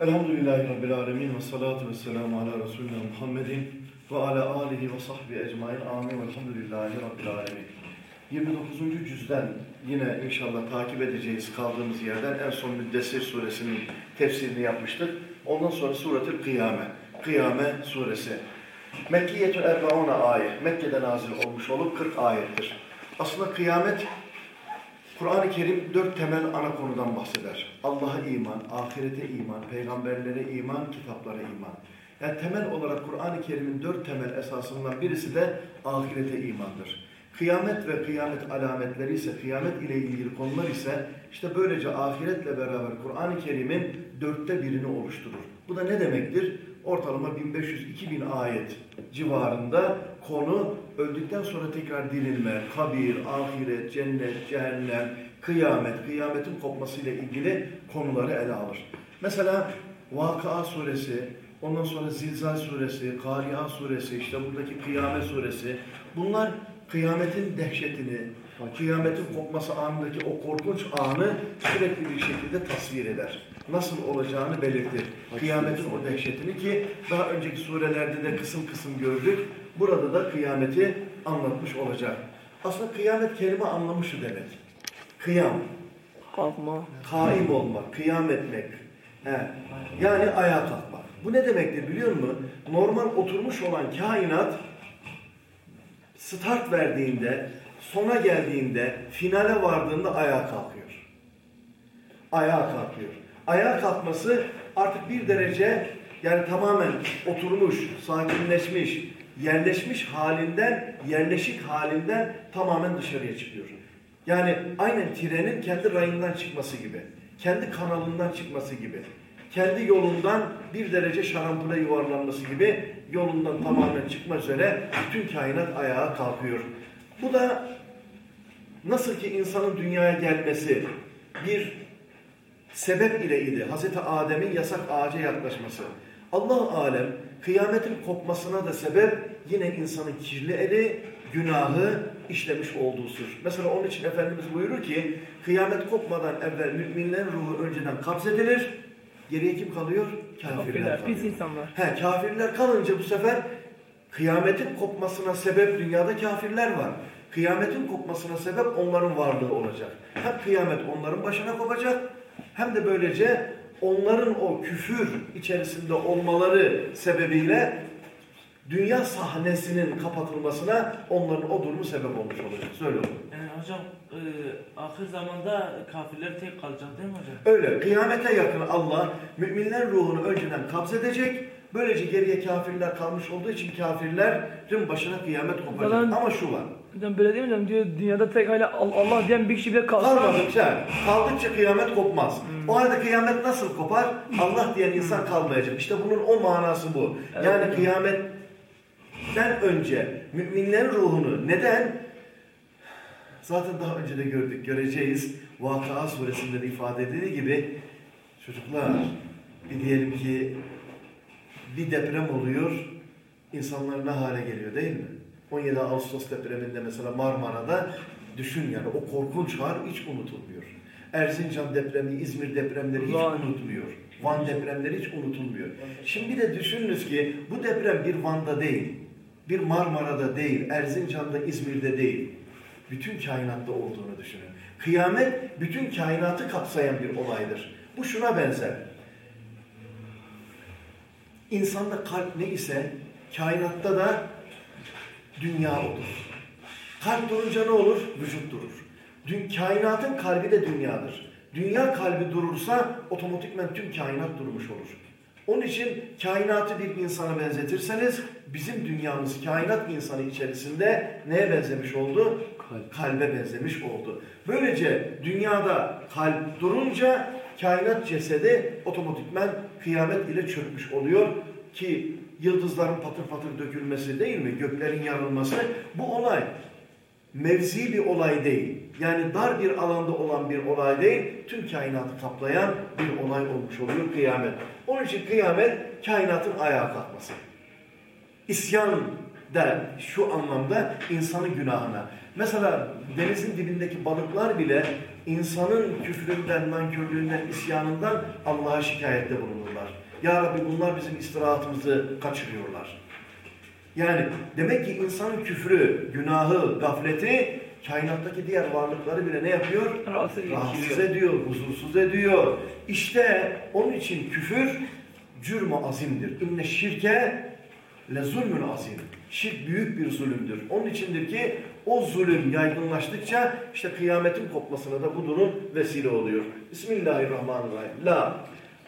Elhamdülillahi Rabbil Alemin ve salatu ve selamu ala Resulüne Muhammedin ve ala alihi ve sahbihi ecmain. Amin. Velhamdülillahi Rabbil Alemin. 29. cüzden yine inşallah takip edeceğiz kaldığımız yerden en son Müddessir suresinin tefsirini yapmıştık. Ondan sonra suretül Kıyame. Kıyame suresi. Mekkiyetül Erbauna ayet. Mekke'de nazil olmuş olup 40 ayettir. Aslında kıyamet Kur'an-ı Kerim dört temel ana konudan bahseder. Allah'a iman, ahirete iman, peygamberlere iman, kitaplara iman. Yani temel olarak Kur'an-ı Kerim'in dört temel esasından birisi de ahirete imandır. Kıyamet ve kıyamet alametleri ise, kıyamet ile ilgili konular ise işte böylece ahiretle beraber Kur'an-ı Kerim'in dörtte birini oluşturur. Bu da ne demektir? Ortalama 1500-2000 ayet civarında konu öldükten sonra tekrar dirilme, kabir, ahiret, cennet, cehennem, kıyamet, kıyametin kopmasıyla ilgili konuları ele alır. Mesela Vakıa suresi, ondan sonra Zilzal suresi, Kariya suresi, işte buradaki Kıyamet suresi bunlar kıyametin dehşetini, kıyametin kopması anındaki o korkunç anı sürekli bir şekilde tasvir eder. Nasıl olacağını belirtir. Kıyametin o dehşetini ki daha önceki surelerde de kısım kısım gördük. Burada da kıyameti anlatmış olacak. Aslında kıyamet kelime anlamı şu demek. Kıyam. Kalkma. Kaim olmak, kıyam etmek. He. Yani ayağa kalkmak. Bu ne demektir biliyor musun? Normal oturmuş olan kainat start verdiğinde, sona geldiğinde, finale vardığında ayağa kalkıyor. Ayağa kalkıyor. Ayağa kalkması artık bir derece yani tamamen oturmuş, sakinleşmiş, yerleşmiş halinden, yerleşik halinden tamamen dışarıya çıkıyor. Yani aynen trenin kendi rayından çıkması gibi, kendi kanalından çıkması gibi, kendi yolundan bir derece şarampole yuvarlanması gibi yolundan tamamen çıkmak üzere bütün kainat ayağa kalkıyor. Bu da nasıl ki insanın dünyaya gelmesi bir sebep ile idi. Hazreti Adem'in yasak ağaca yaklaşması. Allah alem kıyametin kopmasına da sebep yine insanın kirli eli, günahı işlemiş olduğudur. Mesela onun için Efendimiz buyurur ki kıyamet kopmadan evvel müminlerin ruhu önceden kabzedilir. Geriye kim kalıyor? Kafirler, Kafirler, kalıyor. pis insanlar. He, kafirler kalınca bu sefer kıyametin kopmasına sebep dünyada kafirler var. Kıyametin kopmasına sebep onların varlığı olacak. Hem kıyamet onların başına kopacak hem de böylece onların o küfür içerisinde olmaları sebebiyle dünya sahnesinin kapatılmasına onların o durumu sebep olmuş olacak. Söyle oğlum. Yani hocam e, ahir zamanda kafirler tek kalacak değil mi hocam? Öyle kıyamete yakın Allah müminler ruhunu önceden kabzedecek. Böylece geriye kafirler kalmış olduğu için kafirlerin başına kıyamet kopacak. Zaten- Ama şu var. Hocam böyle değil mi? Diyor, dünyada tek hala Al- Allah diyen bir kişi bile kalsa. Kalmadıkça, kaldıkça kıyamet kopmaz. O halde kıyamet nasıl kopar? Allah diyen insan kalmayacak. İşte bunun o manası bu. Evet, yani hocam. kıyametten önce müminlerin ruhunu neden? Zaten daha önce de gördük, göreceğiz. Vakıa suresinde de ifade edildiği gibi çocuklar bir diyelim ki bir deprem oluyor, insanlar ne hale geliyor değil mi? 17 Ağustos depreminde mesela Marmara'da düşün yani o korkunç hal hiç unutulmuyor. Erzincan depremi, İzmir depremleri hiç Van. unutuluyor. Van depremleri hiç unutulmuyor. Şimdi bir de düşününüz ki bu deprem bir Van'da değil, bir Marmara'da değil, Erzincan'da, İzmir'de değil. Bütün kainatta olduğunu düşünün. Kıyamet bütün kainatı kapsayan bir olaydır. Bu şuna benzer. İnsanda kalp ne ise kainatta da dünya olur. Kalp durunca ne olur? Vücut durur. Dün, kainatın kalbi de dünyadır. Dünya kalbi durursa otomatikmen tüm kainat durmuş olur. Onun için kainatı bir insana benzetirseniz bizim dünyamız kainat insanı içerisinde neye benzemiş oldu? Kalbe benzemiş oldu. Böylece dünyada kalp durunca kainat cesedi otomatikmen kıyamet ile çökmüş oluyor ki yıldızların patır patır dökülmesi değil mi? Göklerin yarılması bu olay mevzi bir olay değil. Yani dar bir alanda olan bir olay değil, tüm kainatı kaplayan bir olay olmuş oluyor kıyamet. Onun için kıyamet kainatın ayağa kalkması. İsyan da şu anlamda insanın günahına. Mesela denizin dibindeki balıklar bile insanın küfründen, nankörlüğünden, isyanından Allah'a şikayette bulunurlar. Ya Rabbi bunlar bizim istirahatımızı kaçırıyorlar. Yani demek ki insanın küfrü, günahı, gafleti kainattaki diğer varlıkları bile ne yapıyor? Rahatsız ediyor. Rahatsız ediyor, huzursuz ediyor. İşte onun için küfür cürmü azimdir. İnne şirke le zulmün azim. Şirk büyük bir zulümdür. Onun içindir ki o zulüm yaygınlaştıkça işte kıyametin kopmasına da bu durum vesile oluyor. Bismillahirrahmanirrahim. La.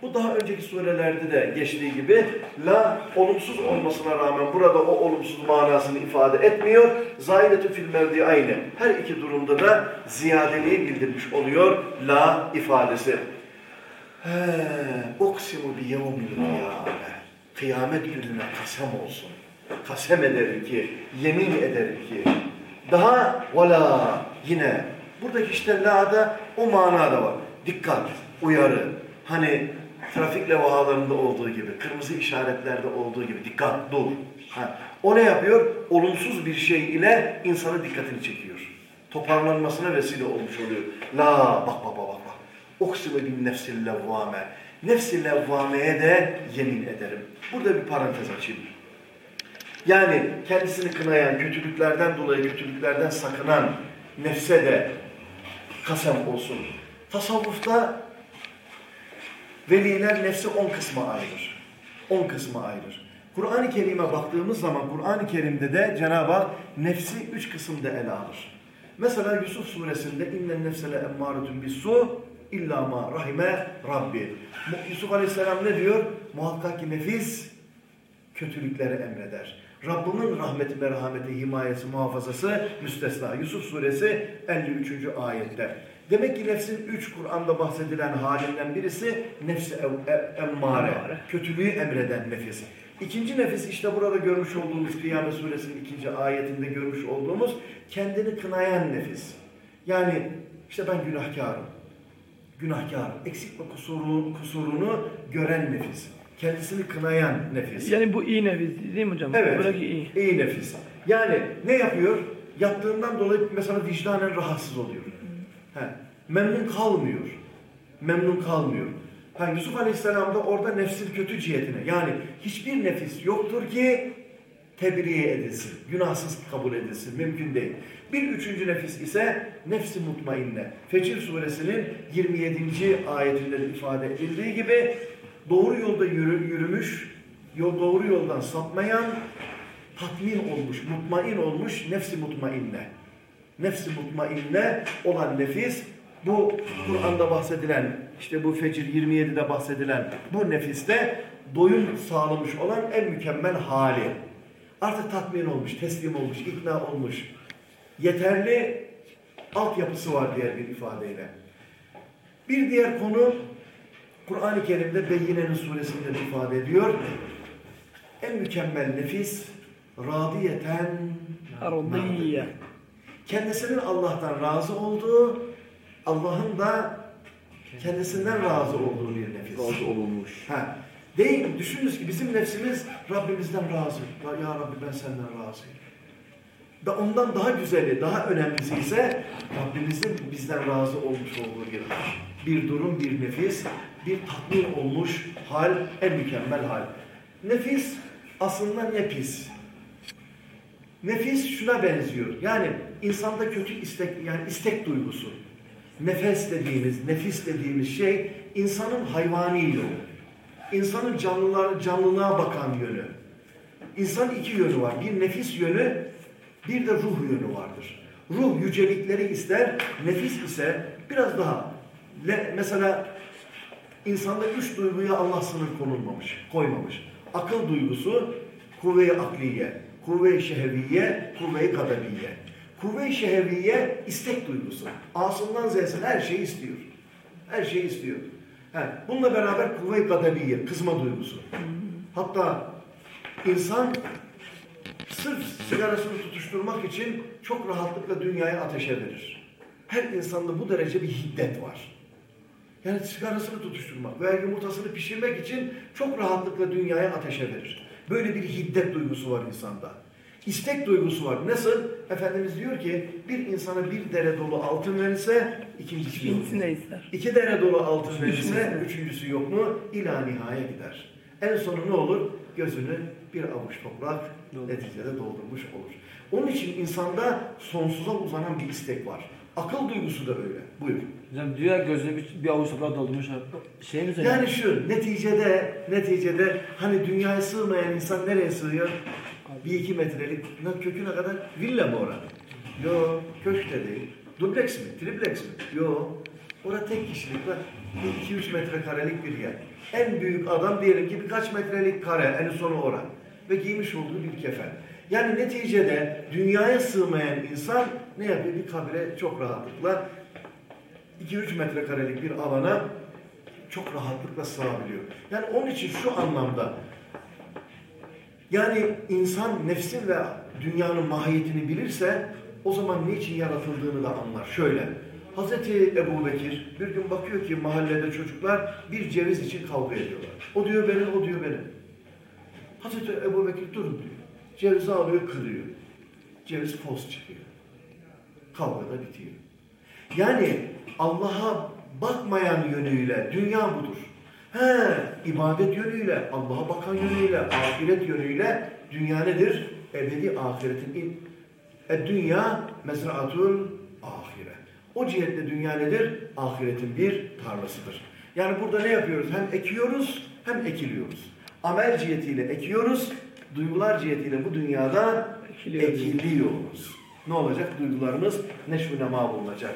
Bu daha önceki surelerde de geçtiği gibi la olumsuz olmasına rağmen burada o olumsuz manasını ifade etmiyor. Zahidetü fil mevdi aynı. Her iki durumda da ziyadeliği bildirmiş oluyor la ifadesi. He, oksimu bi yevmil kıyame. Kıyamet gününe kasem olsun. Kasem ederim ki, yemin ederim ki. Daha vela yine. Buradaki işte la'da o mana da var. Dikkat, uyarı. Hani trafik levhalarında olduğu gibi, kırmızı işaretlerde olduğu gibi dikkat, dur. Ha. O ne yapıyor? Olumsuz bir şey ile insanın dikkatini çekiyor. Toparlanmasına vesile olmuş oluyor. La bak bak bak bak. Oksime bin nefsil levvame. Nefsi levvameye de yemin ederim. Burada bir parantez açayım. Yani kendisini kınayan, kötülüklerden dolayı kötülüklerden sakınan nefse de kasem olsun. Tasavvufta veliler nefsi on kısma ayırır. On kısma ayırır. Kur'an-ı Kerim'e baktığımız zaman Kur'an-ı Kerim'de de Cenab-ı Hak nefsi üç kısımda ele alır. Mesela Yusuf suresinde innen nefsele emmâretun bis-su illa ma rahime rabbi. Yusuf Aleyhisselam ne diyor? Muhakkak ki nefis kötülükleri emreder. Rabbimin rahmeti, merhameti, himayesi, muhafazası müstesna. Yusuf suresi 53. ayette. Demek ki nefsin üç Kur'an'da bahsedilen halinden birisi nefsi emmare, kötülüğü emreden nefis. İkinci nefis işte burada görmüş olduğumuz Kıyamet suresinin ikinci ayetinde görmüş olduğumuz kendini kınayan nefis. Yani işte ben günahkarım. Günahkar, eksik ve kusuru, kusurunu gören nefis. Kendisini kınayan nefis. Yani bu iyi nefis değil mi hocam? Evet. Buradaki iyi. İyi nefis. Yani ne yapıyor? Yaptığından dolayı mesela vicdanen rahatsız oluyor. He. Memnun kalmıyor. Memnun kalmıyor. Ha, Yusuf Aleyhisselam da orada nefsin kötü cihetine. Yani hiçbir nefis yoktur ki tebriye edilsin. Günahsız kabul edilsin. Mümkün değil. Bir üçüncü nefis ise nefsi mutmainne. Fecir suresinin 27. ayetinde de ifade edildiği gibi doğru yolda yürü, yürümüş, yol, doğru yoldan sapmayan, tatmin olmuş, mutmain olmuş nefsi mutmainne. Nefsi mutmainne olan nefis bu Kur'an'da bahsedilen, işte bu Fecir 27'de bahsedilen bu nefiste doyum sağlamış olan en mükemmel hali. Artık tatmin olmuş, teslim olmuş, ikna olmuş. Yeterli altyapısı var diğer bir ifadeyle. Bir diğer konu Kur'an-ı Kerim'de Beyyine'nin suresinde de ifade ediyor. En mükemmel nefis radiyeten Arodiye. kendisinin Allah'tan razı olduğu, Allah'ın da kendisinden razı olduğu bir nefis. Razı olunmuş. Ha. Değil mi? Düşününüz ki bizim nefsimiz Rabbimizden razı. Ya Rabbi ben senden razıyım. Ve ondan daha güzeli, daha önemlisi ise Rabbimizin bizden razı olmuş olduğu bir bir durum, bir nefis, bir tatmin olmuş hal, en mükemmel hal. Nefis aslında ne pis? Nefis şuna benziyor. Yani insanda kötü istek, yani istek duygusu. Nefes dediğimiz, nefis dediğimiz şey insanın hayvani yönü. İnsanın canlılar, canlılığa bakan yönü. İnsan iki yönü var. Bir nefis yönü, bir de ruh yönü vardır. Ruh yücelikleri ister, nefis ise biraz daha. Mesela insanda üç duyguya Allah sınır konulmamış, koymamış. Akıl duygusu, kuvve-i akliye, kuvve-i şehviye, kuvve-i kadabiye. Kuvve-i şehviye istek duygusu. Asından zevsine her şeyi istiyor. Her şeyi istiyor. He, bununla beraber kuvve-i gadabiye, kızma duygusu. Hatta insan sırf sigarasını tutuşturmak için çok rahatlıkla dünyaya ateşe verir. Her insanda bu derece bir hiddet var. Yani sigarasını tutuşturmak veya yumurtasını pişirmek için çok rahatlıkla dünyaya ateşe verir. Böyle bir hiddet duygusu var insanda. İstek duygusu var. Nasıl? Efendimiz diyor ki bir insana bir dere dolu altın verirse ikincisi yok. İki dere dolu altın verirse üçüncüsü yok mu? İla nihaya gider. En sonu ne olur? Gözünü bir avuç toprak neticede doldurmuş olur. Onun için insanda sonsuza uzanan bir istek var. Akıl duygusu da öyle. Buyur. Hocam diyor ya gözüne bir, bir avuç toprak doldurmuş. Şey mi söylüyor? Yani şu neticede neticede hani dünyaya sığmayan insan nereye sığıyor? Bir iki metrelik ne köküne kadar villa mı orada? Yo köşk de değil. Dubleks mi? Triplex mi? Yo. Orada tek kişilik var. Bir iki üç metrekarelik bir yer. En büyük adam diyelim ki birkaç metrelik kare en sonu ora. Ve giymiş olduğu bir kefen. Yani neticede dünyaya sığmayan insan ne yapıyor? Bir kabire çok rahatlıkla 2-3 metrekarelik bir alana çok rahatlıkla sığabiliyor. Yani onun için şu anlamda yani insan nefsin ve dünyanın mahiyetini bilirse o zaman niçin yaratıldığını da anlar. Şöyle, Hazreti Ebu Bekir bir gün bakıyor ki mahallede çocuklar bir ceviz için kavga ediyorlar. O diyor benim, o diyor benim. Hazreti Ebu Bekir durun diyor. Cevizi alıyor, kırıyor. Ceviz fos çıkıyor. Kavga da bitiyor. Yani Allah'a bakmayan yönüyle dünya budur. He, ibadet yönüyle, Allah'a bakan yönüyle, ahiret yönüyle dünya nedir? Ebedi ahiretin in. E dünya mezraatul ahire. O cihetle dünya nedir? Ahiretin bir tarlasıdır. Yani burada ne yapıyoruz? Hem ekiyoruz hem ekiliyoruz. Amel cihetiyle ekiyoruz, duygular cihetiyle bu dünyada Ekiliyoruz. ekiliyoruz. Ne olacak? Duygularımız neşv-i nema bulunacak.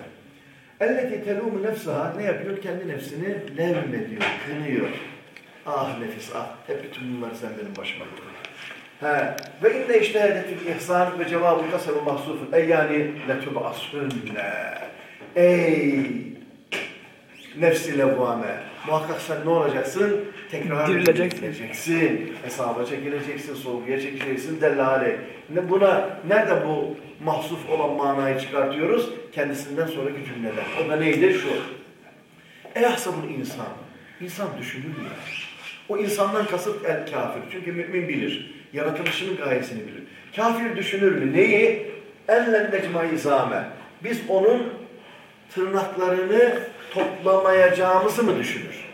Elleti telûmü nefsaha ne yapıyor? Kendi nefsini levmediyor, kınıyor. Ah nefis ah. Hep bütün bunları sen benim başıma yıkadın. He. Ve inne iştehedetil ihsan ve cevabı kasabu mahsufun. Ey yani letub'asünne. Ey nefsi levvame. Muhakkak sen ne olacaksın? Tekrar dirileceksin. Hesaba çekileceksin, sorguya çekeceksin, delale. Ne buna nerede bu mahsuf olan manayı çıkartıyoruz? Kendisinden sonraki cümleden. O da neydi? Şu. Ey ahsabul insan. İnsan düşünür mü? O insandan kasıt el kafir. Çünkü mümin bilir. Yaratılışının gayesini bilir. Kafir düşünür mü? Neyi? Ellen necma izame. Biz onun tırnaklarını toplamayacağımızı mı düşünür?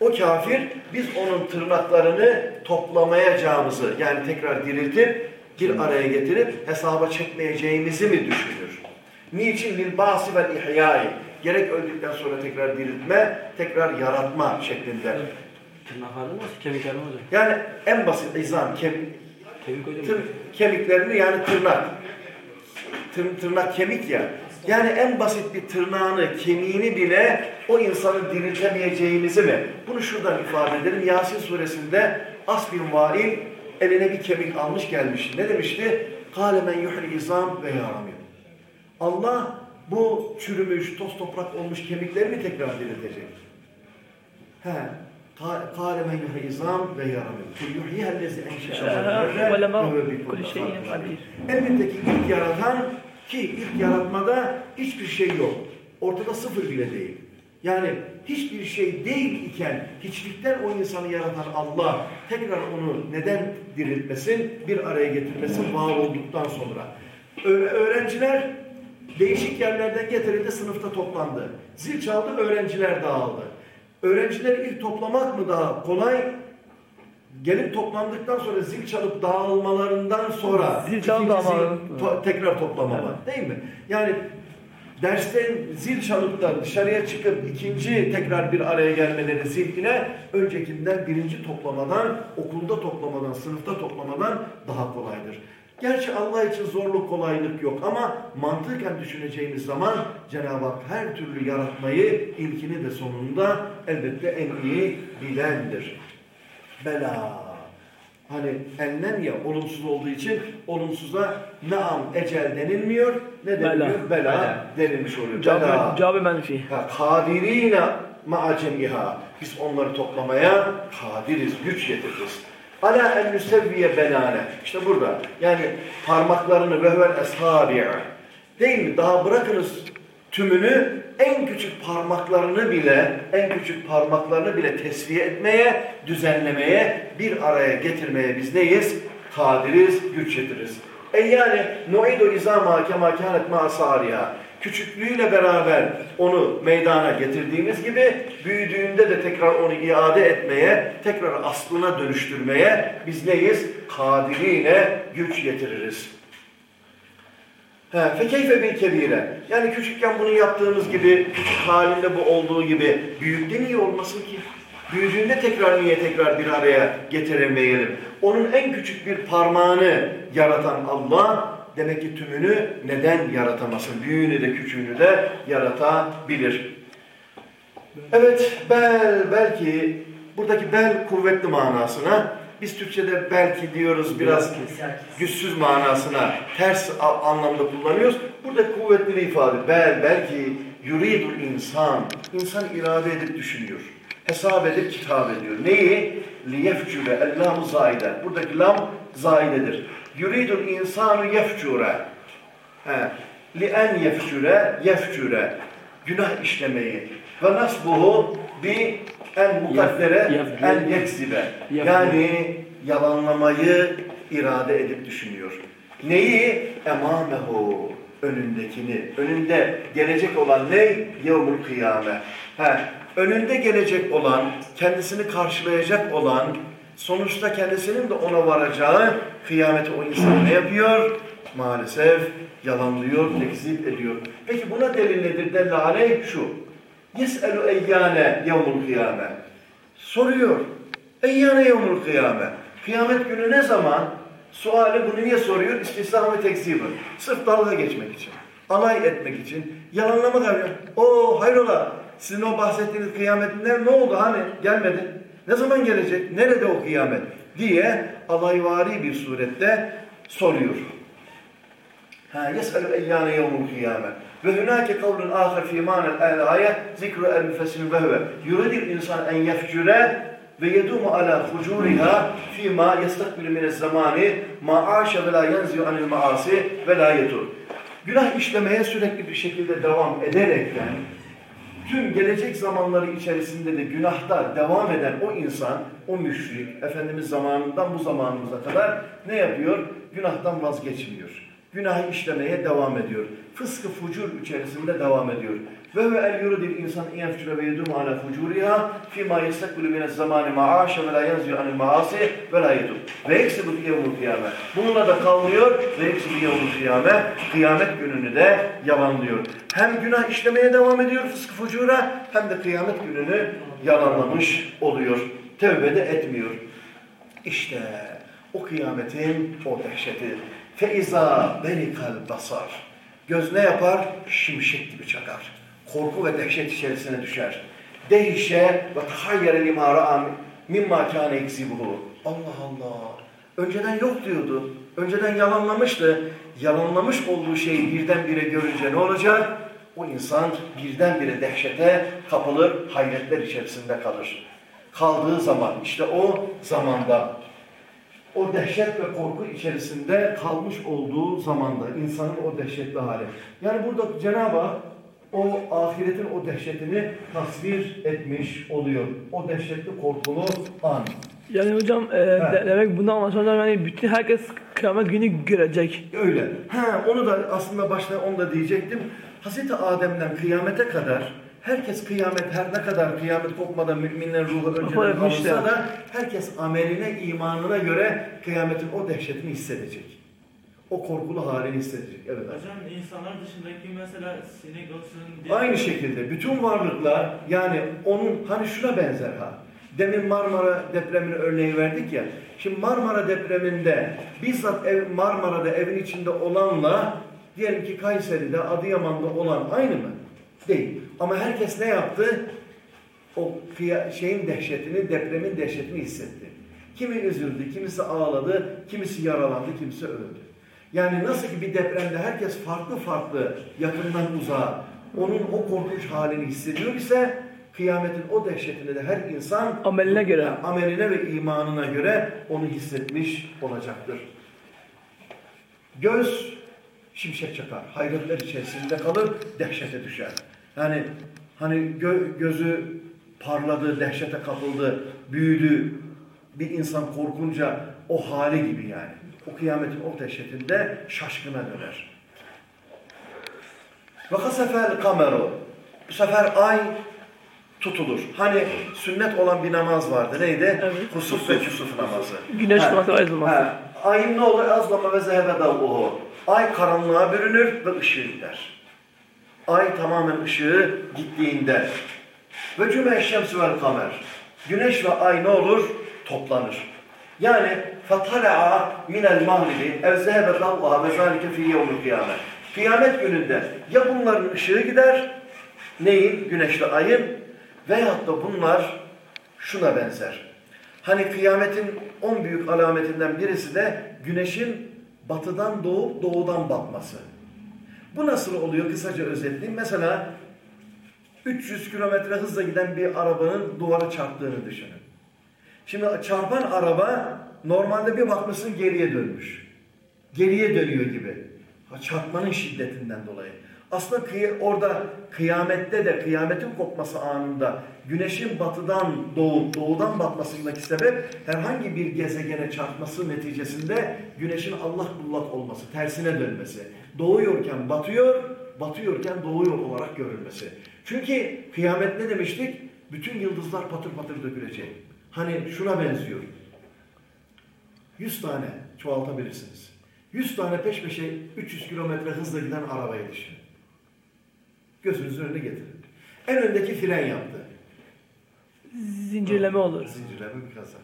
O kafir biz onun tırnaklarını toplamayacağımızı yani tekrar diriltip bir araya getirip hesaba çekmeyeceğimizi mi düşünür? Niçin? Lil basi vel ihyai. Gerek öldükten sonra tekrar diriltme, tekrar yaratma şeklinde. Tırnakları mı? Kemikleri mi? Yani en basit izam, kem, Kemik tır, kemiklerini yani tırnak. Tır, tırnak kemik ya. Yani en basit bir tırnağını, kemiğini bile o insanı diriltemeyeceğimizi mi? Bunu şuradan ifade edelim. Yasin suresinde As bin Vail eline bir kemik almış gelmiş. Ne demişti? قَالَ مَنْ يُحْرِ izam ve yaramim. Allah bu çürümüş, toz toprak olmuş kemiklerini tekrar diriltecek. He. قَالَ مَنْ يُحْرِ izam ve yaramim. قُلْ يُحْيِهَا الَّذِي اَنْشَأَهَا Velema وَهُوَ بِكُلِّ kulli şeyin خَلْقٍ kadir. Elbette ki ilk yaratan ki ilk yaratmada hiçbir şey yok. Ortada sıfır bile değil. Yani hiçbir şey değil iken hiçlikten o insanı yaratan Allah tekrar onu neden diriltmesin, bir araya getirmesin var olduktan sonra. Öğrenciler değişik yerlerden getirildi sınıfta toplandı. Zil çaldı öğrenciler dağıldı. Öğrencileri ilk toplamak mı daha kolay gelip toplandıktan sonra zil çalıp dağılmalarından sonra Zil çalıp to- tekrar toplamalar değil mi? Yani dersten zil çalıp da dışarıya çıkıp ikinci tekrar bir araya gelmeleri zilkine öncekinden birinci toplamadan, okulda toplamadan, sınıfta toplamadan daha kolaydır. Gerçi Allah için zorluk kolaylık yok ama mantıken düşüneceğimiz zaman Cenab-ı Hak her türlü yaratmayı ilkini de sonunda elbette en iyi bilendir. Bela. Hani enlen ya olumsuz olduğu için olumsuza naam ecel denilmiyor. Ne deniliyor? Bela, Bela. denilmiş oluyor. Bela. Cevabı, menfi. Kadirine ma'a cemiha. Biz onları toplamaya kadiriz, güç yetiririz. Ala en nüsevviye benane. İşte burada. Yani parmaklarını vehvel eshabi'a. Değil mi? Daha bırakınız tümünü en küçük parmaklarını bile en küçük parmaklarını bile tesviye etmeye, düzenlemeye, bir araya getirmeye biz neyiz? kadiriz, güç yetiriz. E yani nu'idu izama kema kânet ma sariha. Küçüklüğüyle beraber onu meydana getirdiğimiz gibi büyüdüğünde de tekrar onu iade etmeye, tekrar aslına dönüştürmeye biz neyiz? Kadiriyle güç yetiririz. He, fekeyfe bil kebire. Yani küçükken bunu yaptığımız gibi, küçük halinde bu olduğu gibi büyükte niye olmasın ki? Büyüdüğünde tekrar niye tekrar bir araya getiremeyelim? Onun en küçük bir parmağını yaratan Allah, demek ki tümünü neden yaratamasın? Büyüğünü de küçüğünü de yaratabilir. Evet, bel, belki, buradaki bel kuvvetli manasına, biz Türkçe'de belki diyoruz biraz güçsüz manasına ters anlamda kullanıyoruz. Burada kuvvetli bir ifade. Bel, belki yuridul insan. İnsan irade edip düşünüyor. Hesap edip kitap ediyor. Neyi? Liyefcüre. Ellam zaide. Buradaki lam zaidedir. Yuridul insanu yefcure. He. Li en yefcure, yefcure. Günah işlemeyi. Ve nasbuhu bi en mukaddere en yeksibe. Yani yalanlamayı irade edip düşünüyor. Neyi? Emamehu. Önündekini. Önünde gelecek olan ne? Yevmul kıyame. He. Önünde gelecek olan, kendisini karşılayacak olan, sonuçta kendisinin de ona varacağı kıyameti o insan ne yapıyor? Maalesef yalanlıyor, tekzip ediyor. Peki buna delil nedir? Delle aleyh şu. Yes'elu eyyâne yevmul kıyame. Soruyor. Eyyâne yevmul kıyame. Kıyamet günü ne zaman? Suali bunu niye soruyor? İstihzam ve tekzibı. Sırf dalga geçmek için. Alay etmek için. Yalanlamak arıyor. Oo hayrola. Sizin o bahsettiğiniz kıyametler ne oldu hani? Gelmedi. Ne zaman gelecek? Nerede o kıyamet? Diye alayvari bir surette soruyor. Ha yes'elu eyyâne yevmul kıyame. Ve hünâke kavlun âhir fî mânel âye zikru el müfessil ve huve. Yuridil insan en yefcüre ve yedumu ala fucuriha fîmâ yestakbilu minez zamani ma'âşe ve lâ yenziyu anil maasi ve lâ yetur. Günah işlemeye sürekli bir şekilde devam ederekten tüm gelecek zamanları içerisinde de günahta devam eden o insan, o müşrik, Efendimiz zamanından bu zamanımıza kadar ne yapıyor? Günahtan vazgeçmiyor. Günahı işlemeye devam ediyor. Fıskı fucur içerisinde devam ediyor. Ve ve el yuridil insan yenfücüre ve yedum ala fucuriha fîmâ yestekbülü minez zamani ma'âşe ve la yenziyu anil maasi ve la yedum. Ve eksibu yevmul kıyame. Bununla da kalmıyor ve eksibu yevmul kıyame. Kıyamet gününü de yalanlıyor. Hem günah işlemeye devam ediyor fıskı fucura hem de kıyamet gününü yalanlamış oluyor. Tevbe de etmiyor. İşte o kıyametin o dehşeti. Feiza berikal basar. Göz ne yapar? Şimşek gibi çakar. Korku ve dehşet içerisine düşer. Değişe ve tahayyere limara mimma kâne eksibuhu. Allah Allah. Önceden yok diyordu. Önceden yalanlamıştı. Yalanlamış olduğu şeyi birdenbire görünce ne olacak? O insan birdenbire dehşete kapılır, hayretler içerisinde kalır. Kaldığı zaman, işte o zamanda o dehşet ve korku içerisinde kalmış olduğu zamanda insanın o dehşetli hali. Yani burada Cenab-ı Hak o ahiretin o dehşetini tasvir etmiş oluyor. O dehşetli korkulu an. Yani hocam e, de- demek bundan anlaşılan yani bütün herkes kıyamet günü görecek. Öyle. Ha, onu da aslında başta onu da diyecektim. Hazreti Adem'den kıyamete kadar herkes kıyamet her ne kadar kıyamet kopmadan müminlerin ruhu önceden alınsa da herkes ameline, imanına göre kıyametin o dehşetini hissedecek. O korkulu halini hissedecek. Evet. Hocam insanlar dışındaki mesela sinek olsun diye. Aynı şekilde bütün varlıklar yani onun hani şuna benzer ha. Demin Marmara depremini örneği verdik ya. Şimdi Marmara depreminde bizzat ev, Marmara'da evin içinde olanla diyelim ki Kayseri'de, Adıyaman'da olan aynı mı? Değil. Ama herkes ne yaptı? O şeyin dehşetini, depremin dehşetini hissetti. Kimi üzüldü, kimisi ağladı, kimisi yaralandı, kimisi öldü. Yani nasıl ki bir depremde herkes farklı farklı yakından uzağa onun o korkunç halini hissediyor ise kıyametin o dehşetini de her insan Ameline göre. ameline ve imanına göre onu hissetmiş olacaktır. Göz şimşek çakar. Hayretler içerisinde kalır, dehşete düşer. Yani hani gö- gözü parladı, dehşete kapıldı, büyüdü. Bir insan korkunca o hali gibi yani. o kıyametin o dehşetinde şaşkına döner. Ve hasefel kameru. Bu sefer ay tutulur. Hani sünnet olan bir namaz vardı. Neydi? Evet. Husuf ve küsuf namazı. Güneş tutması, ay tutması. ha. Ayın ne olur? Azlama ve zehebe davluhu. Ay karanlığa bürünür ve ışığı gider. Ay tamamen ışığı gittiğinde. Ve cüme şemsi vel kamer. Güneş ve ay ne olur? Toplanır. Yani mahribi ev zehebe davluha ve zalike fi yevmil kıyamet. Kıyamet gününde ya bunların ışığı gider, neyin? Güneşle ayın veyahut da bunlar şuna benzer. Hani kıyametin on büyük alametinden birisi de güneşin batıdan doğup doğudan batması. Bu nasıl oluyor? Kısaca özetleyeyim. Mesela 300 kilometre hızla giden bir arabanın duvara çarptığını düşünün. Şimdi çarpan araba normalde bir bakmışsın geriye dönmüş. Geriye dönüyor gibi. Çarpmanın şiddetinden dolayı. Aslında kıy- orada kıyamette de kıyametin kopması anında güneşin batıdan doğup doğudan batmasındaki sebep herhangi bir gezegene çarpması neticesinde güneşin allak bullak olması, tersine dönmesi. Doğuyorken batıyor, batıyorken doğuyor olarak görülmesi. Çünkü kıyamet ne demiştik? Bütün yıldızlar patır patır dökülecek. Hani şuna benziyor. 100 tane çoğaltabilirsiniz. 100 tane peş peşe 300 kilometre hızla giden arabayı düşünün. Gözünüzün önüne getirin. En öndeki fren yaptı. Zincirleme olur. Zincirleme bir kaza.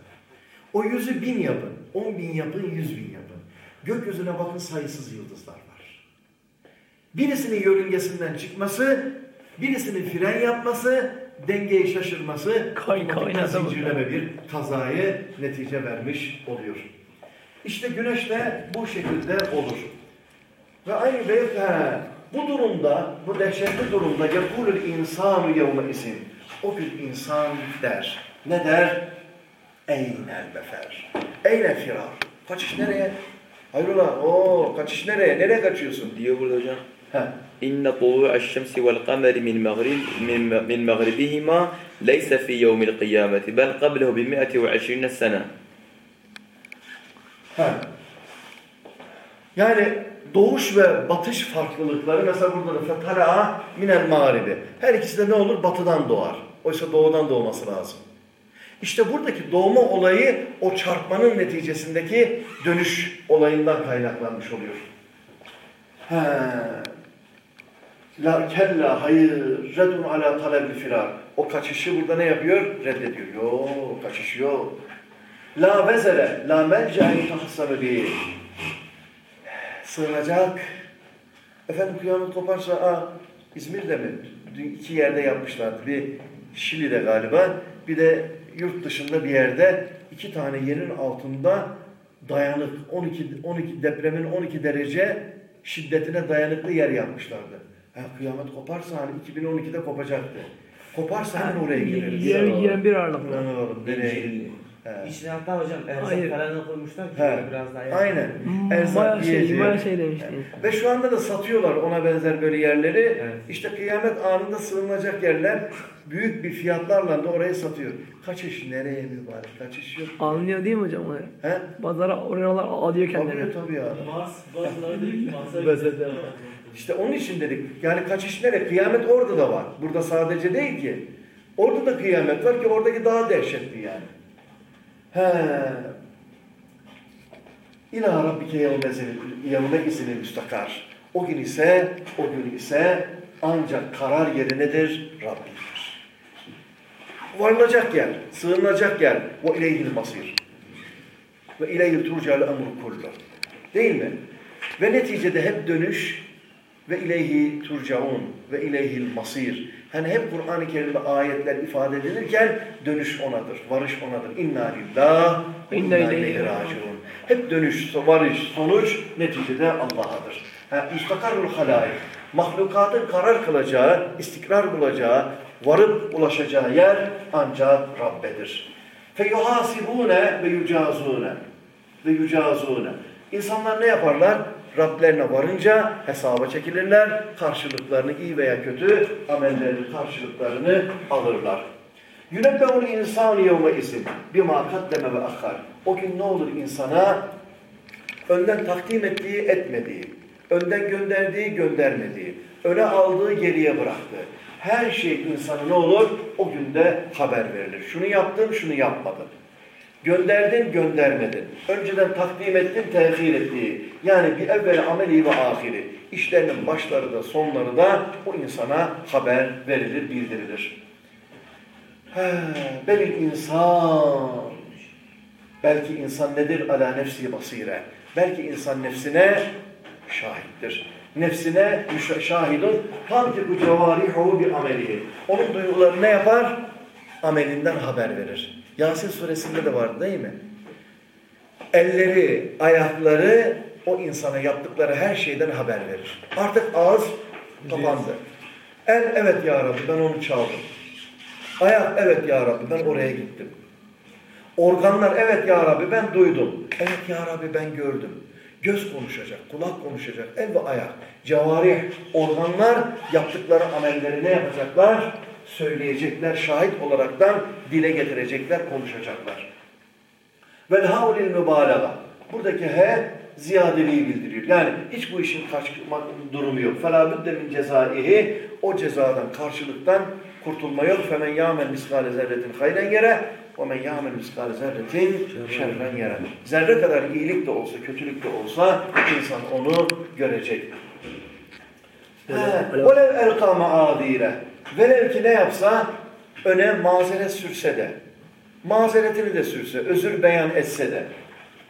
O yüzü bin yapın, on bin yapın, yüz bin yapın. Gökyüzüne bakın sayısız yıldızlar. Birisinin yörüngesinden çıkması, birisinin fren yapması, dengeyi şaşırması, Kay- zincirleme bir kazayı netice vermiş oluyor. İşte güneş de bu şekilde olur. Ve aynı he, bu durumda, bu dehşetli durumda yapulul insanu yevme isin. O gün insan der. Ne der? Eynel befer. Eyne firar. Kaçış nereye? Hayrola? Oo, kaçış nereye? Nereye kaçıyorsun? diyor burada hocam. İnne tulu'aş şemsi vel kameri min mağrib min mağribihima leysa fi yevmil kıyameti bel qablehu bi 120 sene. Yani doğuş ve batış farklılıkları mesela burada da fetara minel mağribi. Her ikisi de ne olur? Batıdan doğar. Oysa doğudan doğması lazım. İşte buradaki doğma olayı o çarpmanın neticesindeki dönüş olayından kaynaklanmış oluyor. He. La kella hayır redun ala talebil firar. O kaçışı burada ne yapıyor? Reddediyor. Yok kaçış yok. La vezele la melce'in tahassabe bir. Sığınacak. Efendim kıyamet koparsa aa, İzmir'de mi? Dün iki yerde yapmışlardı. Bir Şili'de galiba. Bir de yurt dışında bir yerde iki tane yerin altında dayanık 12 12 depremin 12 derece şiddetine dayanıklı yer yapmışlardı. Ha, kıyamet koparsa hani 2012'de kopacaktı. Koparsa hemen oraya gireriz. 21 Aralık'ta. Lan oğlum nereye? He. İçine hatta hocam erzak falan koymuşlar ki He. biraz daha Aynen. Hmm, Erzak şey, şey demiştin. Ve şu anda da satıyorlar ona benzer böyle yerleri. Evet. İşte kıyamet anında sığınacak yerler büyük bir fiyatlarla da oraya satıyor. Kaçış nereye mübarek? Kaçış yok. Anlıyor değil mi hocam? onu? He? Pazara oralar alıyor kendini. Tabii tabii ya. Mars bazıları diyor ki Mars'a İşte onun için dedik. Yani kaçış nereye? Kıyamet orada da var. Burada sadece değil ki. Orada da kıyamet var ki oradaki daha dehşetli yani. He. İlâ rabbike yevme izini müstakar. O gün ise, o gün ise ancak karar yeri nedir? Rabbidir. Varılacak yer, sığınılacak yer. Ve ileyhil masir. Ve ileyhil turcalı emru kullu. Değil mi? Ve neticede hep dönüş ve ileyhi turcaun ve ileyhil masir. Hani hep Kur'an-ı Kerim'de ayetler ifade edilirken dönüş onadır, varış onadır. İnna lillah ve İnna ileyhi raciun. Hep dönüş, varış, sonuç neticede Allah'adır. Ha, müstakarul halaik. Mahlukatın karar kılacağı, istikrar bulacağı, varıp ulaşacağı yer ancak Rabbedir. Feyuhasibune ve yucazune ve yücazune. İnsanlar ne yaparlar? Rablerine varınca hesaba çekilirler. Karşılıklarını iyi veya kötü amellerinin karşılıklarını alırlar. Yünebbeul insan yevme izin bima kaddeme ve akhar. O gün ne olur insana önden takdim ettiği, etmediği, önden gönderdiği, göndermediği, öne aldığı, geriye bıraktığı. Her şey insana ne olur? O günde haber verilir. Şunu yaptın, şunu yapmadın. Gönderdin, göndermedin. Önceden takdim ettin, tehir ettiği. Yani bir evveli ameli ve ahiri. İşlerinin başları da sonları da o insana haber verilir, bildirilir. He, belil insan. Belki insan nedir? Ala nefsi basire. Belki insan nefsine şahittir. Nefsine şahidun tantiku cevarihu bi amelihi. Onun duyguları ne yapar? Amelinden haber verir. Yasin suresinde de vardı değil mi? Elleri, ayakları o insana yaptıkları her şeyden haber verir. Artık ağız kapandı. El evet ya Rabbi ben onu çaldım. Ayak evet ya Rabbi ben oraya gittim. Organlar evet ya Rabbi ben duydum. Evet ya Rabbi ben gördüm. Göz konuşacak, kulak konuşacak, el ve ayak. Cevarih, organlar yaptıkları amelleri ne yapacaklar? Söyleyecekler, şahit olaraktan dile getirecekler, konuşacaklar. Vel havlil mübalağa. Buradaki he ziyadeliği bildiriyor. Yani hiç bu işin kaçma durumu yok. Fela budde min cezaihi. O cezadan, karşılıktan kurtulma yok. Femen yâmel miskale zerretin hayren yere ve men yâmel miskale zerretin şerren yere. Zerre kadar iyilik de olsa, kötülük de olsa insan onu görecek. Velev elka maadire. Velev ki ne yapsa öne mazeret sürse de mazeretini de sürse, özür beyan etse de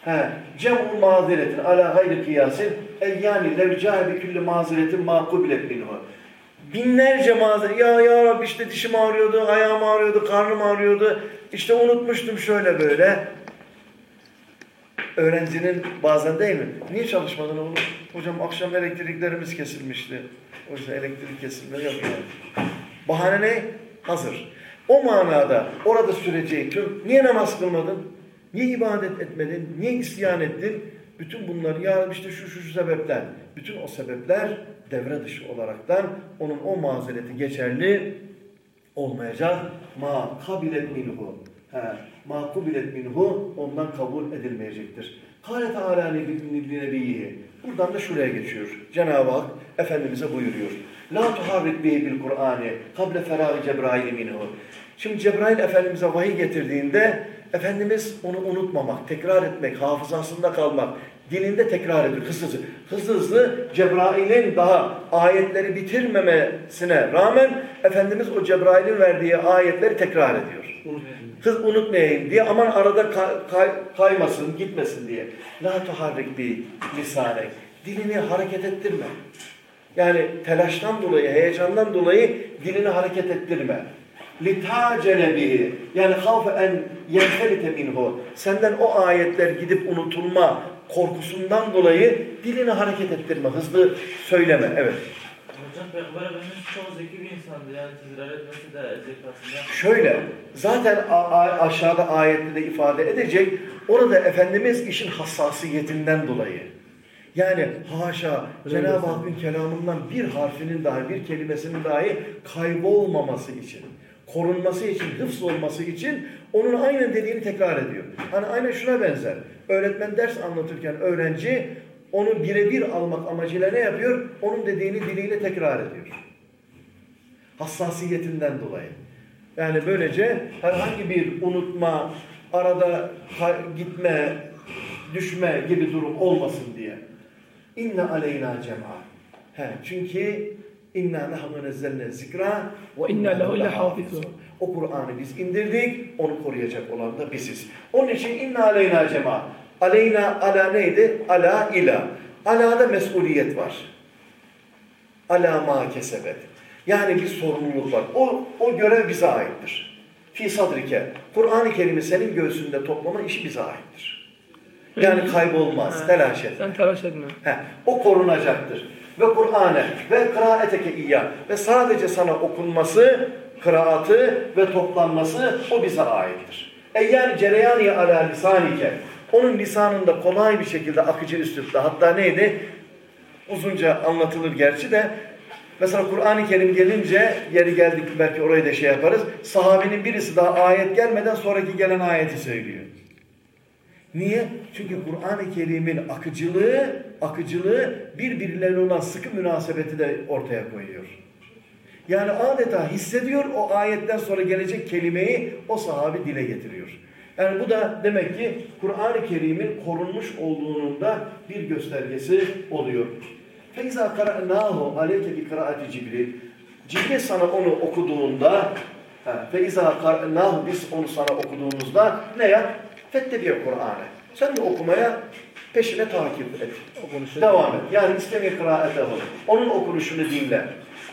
he, cem'u mazeretin ala gayri kıyasin e yani lev cahe külli mazeretin makubilet minhu binlerce mazeret ya ya Rabbi işte dişim ağrıyordu, ayağım ağrıyordu, karnım ağrıyordu işte unutmuştum şöyle böyle öğrencinin bazen değil mi? Niye çalışmadın oğlum? Hocam akşam elektriklerimiz kesilmişti. O yüzden elektrik kesilme yani. Bahane ne? Hazır. O manada orada süreceği tüm niye namaz kılmadın? Niye ibadet etmedin? Niye isyan ettin? Bütün bunlar ya işte şu şu, şu sebepler. Bütün o sebepler devre dışı olaraktan onun o mazereti geçerli olmayacak. Ma kabilet minhu. He, ma kubilet minhu ondan kabul edilmeyecektir. Kâle Teâlâ nebiyyihi. Buradan da şuraya geçiyor. Cenab-ı Hak Efendimiz'e buyuruyor. La tuharrik bihi bil Kur'ani kable ferâhi Cebrail minhu. Şimdi Cebrail Efendimiz'e vahiy getirdiğinde Efendimiz onu unutmamak, tekrar etmek, hafızasında kalmak, dilinde tekrar ediyor hızlı hızlı. Hızlı hızlı Cebrail'in daha ayetleri bitirmemesine rağmen Efendimiz o Cebrail'in verdiği ayetleri tekrar ediyor. Hız unutmayayım diye aman arada kay, kay, kaymasın, gitmesin diye. La tuharrik bi lisanek. Dilini hareket ettirme. Yani telaştan dolayı, heyecandan dolayı dilini hareket ettirme. لِتَعْجَلَ bihi Yani havfe en yenfelite minhu. Senden o ayetler gidip unutulma korkusundan dolayı dilini hareket ettirme. Hızlı söyleme. Evet. Hocam Peygamber Efendimiz çok zeki bir insandı yani tekrar etmesi de zekasında. Şöyle, zaten a- a- aşağıda ayette de ifade edecek, orada Efendimiz işin hassasiyetinden dolayı. yani haşa Cenab-ı Hakk'ın kelamından bir harfinin dahi, bir kelimesinin dahi kaybolmaması için, korunması için, hıfz olması için onun aynen dediğini tekrar ediyor. Hani aynen şuna benzer. Öğretmen ders anlatırken öğrenci onu birebir almak amacıyla ne yapıyor? Onun dediğini diliyle tekrar ediyor hassasiyetinden dolayı. Yani böylece herhangi bir unutma, arada gitme, düşme gibi durum olmasın diye. İnne aleyna cema. He, çünkü inna nahnu nezzelne zikra Ve inna lehu lehafizun. O Kur'an'ı biz indirdik, onu koruyacak olan da biziz. Onun için inna aleyna cema. Aleyna ala neydi? Ala ila. Ala'da mesuliyet var. Ala ma kesebet. Yani bir sorumluluk var. O, o görev bize aittir. Fi sadrike. Kur'an-ı Kerim'i senin göğsünde toplama işi bize aittir. Yani kaybolmaz, telaş etme. Sen telaş etme. He, o korunacaktır. Ve Kur'an'e ve kıraateke iyya ve sadece sana okunması, kıraatı ve toplanması o bize aittir. E yani cereyani ala lisanike. Onun lisanında kolay bir şekilde akıcı üslupta. Hatta neydi? Uzunca anlatılır gerçi de Mesela Kur'an-ı Kerim gelince yeri geldik belki orayı da şey yaparız. Sahabinin birisi daha ayet gelmeden sonraki gelen ayeti söylüyor. Niye? Çünkü Kur'an-ı Kerim'in akıcılığı, akıcılığı birbirleriyle olan sıkı münasebeti de ortaya koyuyor. Yani adeta hissediyor o ayetten sonra gelecek kelimeyi o sahabi dile getiriyor. Yani bu da demek ki Kur'an-ı Kerim'in korunmuş olduğunun da bir göstergesi oluyor. فَاِذَا قَرَأْنَاهُ عَلَيْكَ بِقَرَأَةِ Cibril Cibril sana onu okuduğunda فَاِذَا قَرَأْنَاهُ biz onu sana okuduğumuzda ne yap? Fettebiye Kur'an'ı. Sen de okumaya peşine takip et. Devam et. Yani istemi kıraatehu. Onun okunuşunu dinle.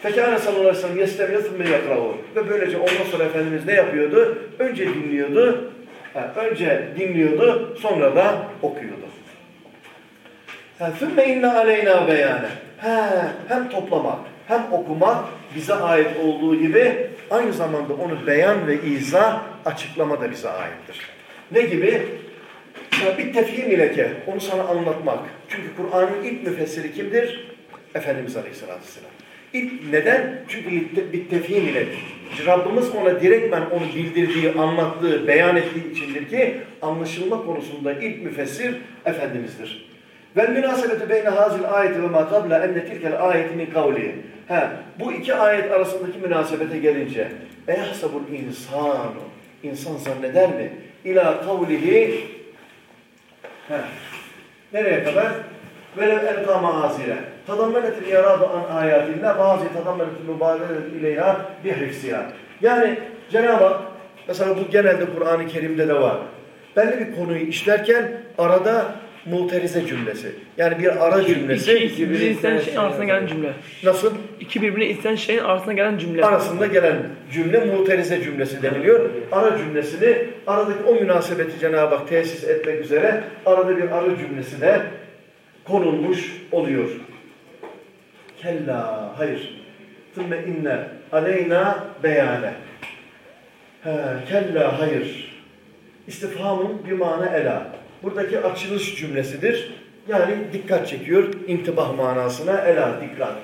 Fekâne sallallahu aleyhi ve sellem yestemiye thumme yakrahu. Ve böylece ondan sonra Efendimiz ne yapıyordu? Önce dinliyordu. önce dinliyordu. Sonra da okuyordu. Thumme inne aleyna beyane. He, hem toplamak hem okumak bize ait olduğu gibi aynı zamanda onu beyan ve izah açıklama da bize aittir. Ne gibi? Bir tefhim ileke, onu sana anlatmak. Çünkü Kur'an'ın ilk müfessiri kimdir? Efendimiz Aleyhisselatü Vesselam. İlk neden? Çünkü bir tefhim ile Rabbimiz ona direktmen onu bildirdiği, anlattığı, beyan ettiği içindir ki anlaşılma konusunda ilk müfessir Efendimiz'dir. Vel münasebeti beyne hazil ayeti ve ma kabla enne tilkel ayeti kavli. He, bu iki ayet arasındaki münasebete gelince ehsabul insanu insan zanneder mi? İla kavlihi nereye kadar? Velev elka maazire. Tadammenetil yaradu an ayatillah bazı tadammenetil mübaderet ileyha bihifsiya. Yani Cenab-ı Hak mesela bu genelde Kur'an-ı Kerim'de de var. Belli bir konuyu işlerken arada muterize cümlesi. Yani bir ara cümlesi. İki, birbirini isten şeyin arasına gelen cümle. Nasıl? İki birbirini isten şeyin arasına gelen cümle. Arasında gelen cümle muterize cümlesi deniliyor. Ara cümlesini, aradaki o münasebeti Cenab-ı Hak tesis etmek üzere arada bir ara cümlesi de konulmuş oluyor. Kella, hayır. Tımme inne aleyna beyane. He, kella, hayır. İstifhamın bir mana ela. Buradaki açılış cümlesidir. Yani dikkat çekiyor. intibah manasına ela, dikkat.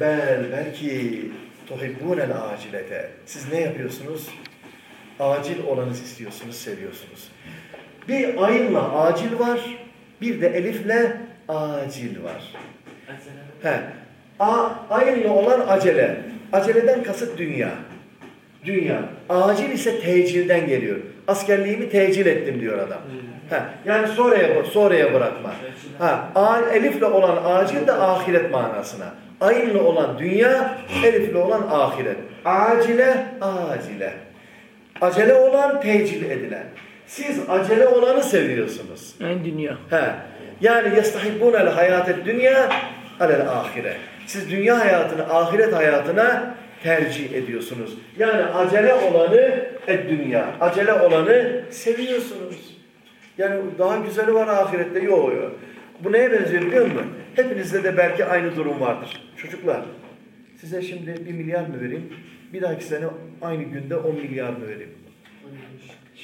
Bel, belki tuhibbunel acilete. Siz ne yapıyorsunuz? Acil olanı istiyorsunuz, seviyorsunuz. Bir ayınla acil var, bir de elifle acil var. He. A, ayınla olan acele. Aceleden kasıt dünya. Dünya. Acil ise tecilden geliyor. Askerliğimi tecil ettim diyor adam. Ha, yani sonraya, sonraya bırakma. Ha, elifle olan acil de ahiret manasına. Aynlı olan dünya, elifle olan ahiret. Acile, acile. Acele olan, tecil edilen. Siz acele olanı seviyorsunuz. Yani dünya. He. Yani yestahibbunel hayatet dünya alel ahire. Siz dünya hayatını ahiret hayatına tercih ediyorsunuz. Yani acele olanı et dünya. Acele olanı seviyorsunuz. Yani daha güzeli var ahirette yok yok. Bu neye benziyor biliyor musun? Hepinizde de belki aynı durum vardır. Çocuklar size şimdi bir milyar mı vereyim? Bir dahaki sene aynı günde 10 milyar mı vereyim?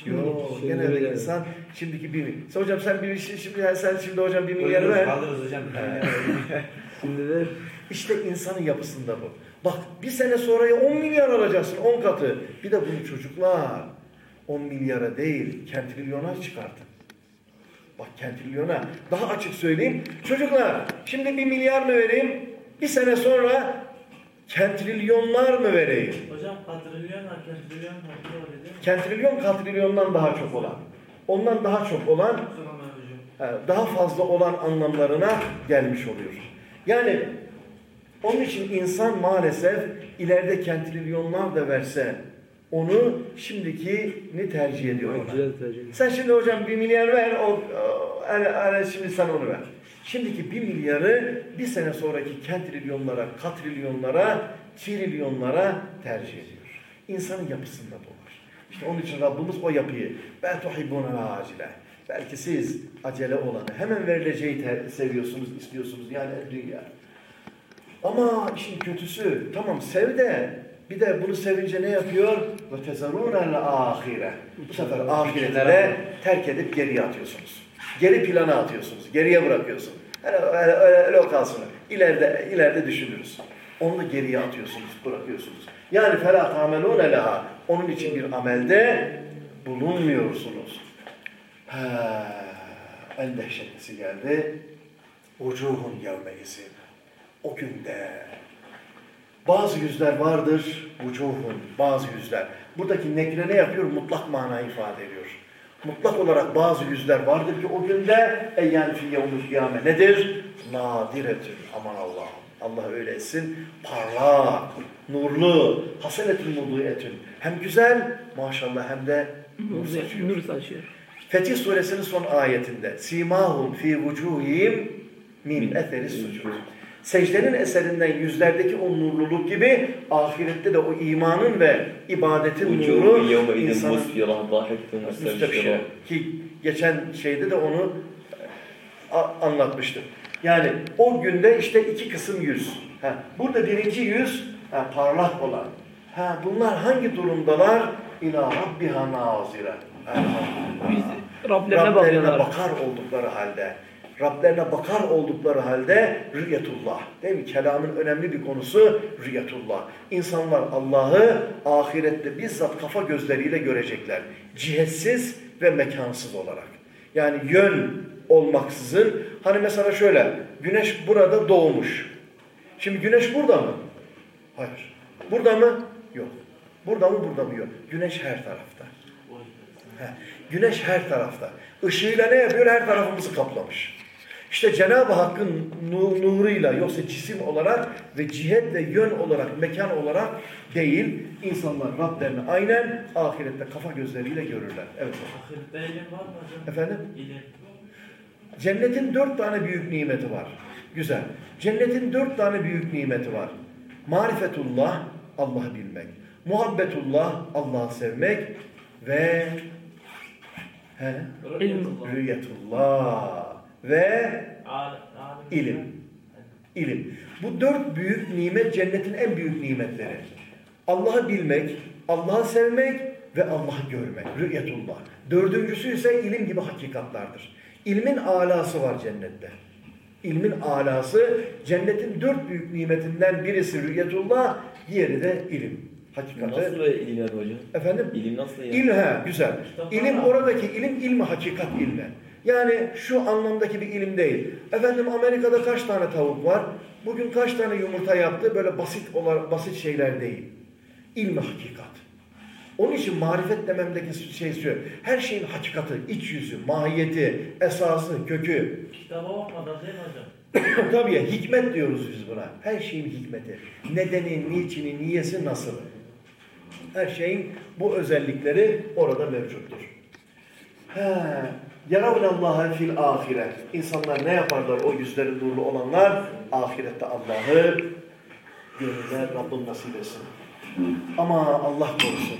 Yok, genelde insan şimdiki bir milyar. Sen hocam sen bir şimdi sen şimdi hocam bir milyar ver. Alırız hocam. Şimdi de İşte insanın yapısında bu. Bak bir sene sonra 10 milyar alacaksın 10 katı. Bir de bunu çocuklar 10 milyara değil kentrilyona çıkartın. Bak kentrilyona. Daha açık söyleyeyim. Çocuklar şimdi bir milyar mı vereyim? Bir sene sonra kentrilyonlar mı vereyim? Hocam katrilyon var, katrilyon var. Kentrilyon katrilyondan daha çok olan. Ondan daha çok olan e, daha fazla olan anlamlarına gelmiş oluyor. Yani onun için insan maalesef ileride kentrilyonlar da verse onu şimdikini tercih ediyor ona. Güzel tercih. Sen şimdi hocam bir milyar ver, o, o, şimdi sen onu ver. Şimdiki bir milyarı bir sene sonraki kentrilyonlara, katrilyonlara, trilyonlara tercih ediyor. İnsanın yapısında bu var. İşte onun için Rabbimiz o yapıyı ben tuhibbuna acile. Belki siz acele olanı hemen verileceği seviyorsunuz, istiyorsunuz yani dünya. Ama işin kötüsü tamam sev de bir de bunu sevince ne yapıyor? Ve tezarûnel ahire. Bu sefer ahireti de terk edip geriye atıyorsunuz. Geri plana atıyorsunuz. Geriye bırakıyorsun. Öyle, öyle, öyle, öyle o kalsın. İleride, ileride düşünürüz. Onu da geriye atıyorsunuz, bırakıyorsunuz. Yani فَلَا تَعْمَلُونَ لَهَا Onun için bir amelde bulunmuyorsunuz. He. en dehşetlisi geldi. Vucuhun yevmeyizin. o günde bazı yüzler vardır, vucuhun, bazı yüzler. Buradaki nekre ne yapıyor? Mutlak manayı ifade ediyor. Mutlak olarak bazı yüzler vardır ki o günde eyyen fi yevmül kıyame nedir? Nadiretün. Aman Allah'ım. Allah öyle etsin. Parlak, nurlu, hasenetün mudiyetün. Hem güzel maşallah hem de nur saçıyor. Nur saçıyor. Fetih suresinin son ayetinde simahum fi vucuhihim min etheris sucud secdenin eserinden yüzlerdeki o nurluluk gibi ahirette de o imanın ve ibadetin nuru insanın müstebşe ki geçen şeyde de onu e, anlatmıştım. Yani o günde işte iki kısım yüz. Ha, burada birinci yüz ha, parlak olan. Ha, bunlar hangi durumdalar? İlâ Rabbiha nazire. Rablerine, Rablerine bakar oldukları halde. Rablerine bakar oldukları halde rüyetullah. Değil mi? Kelamın önemli bir konusu rüyetullah. İnsanlar Allah'ı ahirette bizzat kafa gözleriyle görecekler. Cihetsiz ve mekansız olarak. Yani yön olmaksızın, hani mesela şöyle, güneş burada doğmuş. Şimdi güneş burada mı? Hayır. Burada mı? Yok. Burada mı, burada mı? Yok. Güneş her tarafta. He, Güneş her tarafta. Işığıyla ne yapıyor? Her tarafımızı kaplamış. İşte Cenab-ı Hakk'ın nu- nuruyla yoksa cisim olarak ve cihet ve yön olarak, mekan olarak değil, insanlar Rablerini aynen ahirette kafa gözleriyle görürler. Evet. Ahirette ilim var mı hocam? Efendim? İlim. Cennetin dört tane büyük nimeti var. Güzel. Cennetin dört tane büyük nimeti var. Marifetullah, Allah'ı bilmek. Muhabbetullah, Allah'ı sevmek ve he, rüyetullah ve ilim. İlim. Bu dört büyük nimet cennetin en büyük nimetleri. Allah'ı bilmek, Allah'ı sevmek ve Allah'ı görmek. Rü'yetullah. Dördüncüsü ise ilim gibi hakikatlardır. İlmin alası var cennette. İlmin alası cennetin dört büyük nimetinden birisi rü'yetullah, diğeri de ilim. Hakikati. Nasıl ilim yani hocam? Efendim? İlim nasıl ya? İl ha güzel. İlim oradaki ilim ilmi hakikat ilmi. Yani şu anlamdaki bir ilim değil. Efendim Amerika'da kaç tane tavuk var? Bugün kaç tane yumurta yaptı? Böyle basit olarak basit şeyler değil. İlmi hakikat. Onun için marifet dememdeki şey şu. Her şeyin hakikati, iç yüzü, mahiyeti, esası, kökü. Kitaba bakmadan değil mi hocam? Tabii ya, hikmet diyoruz biz buna. Her şeyin hikmeti. Nedeni, niçini, niyesi, nasıl? Her şeyin bu özellikleri orada mevcuttur. He. Yaravnallaha fil ahiret. İnsanlar ne yaparlar o yüzleri nurlu olanlar? Ahirette Allah'ı görürler. Rabbim nasip etsin. Ama Allah korusun.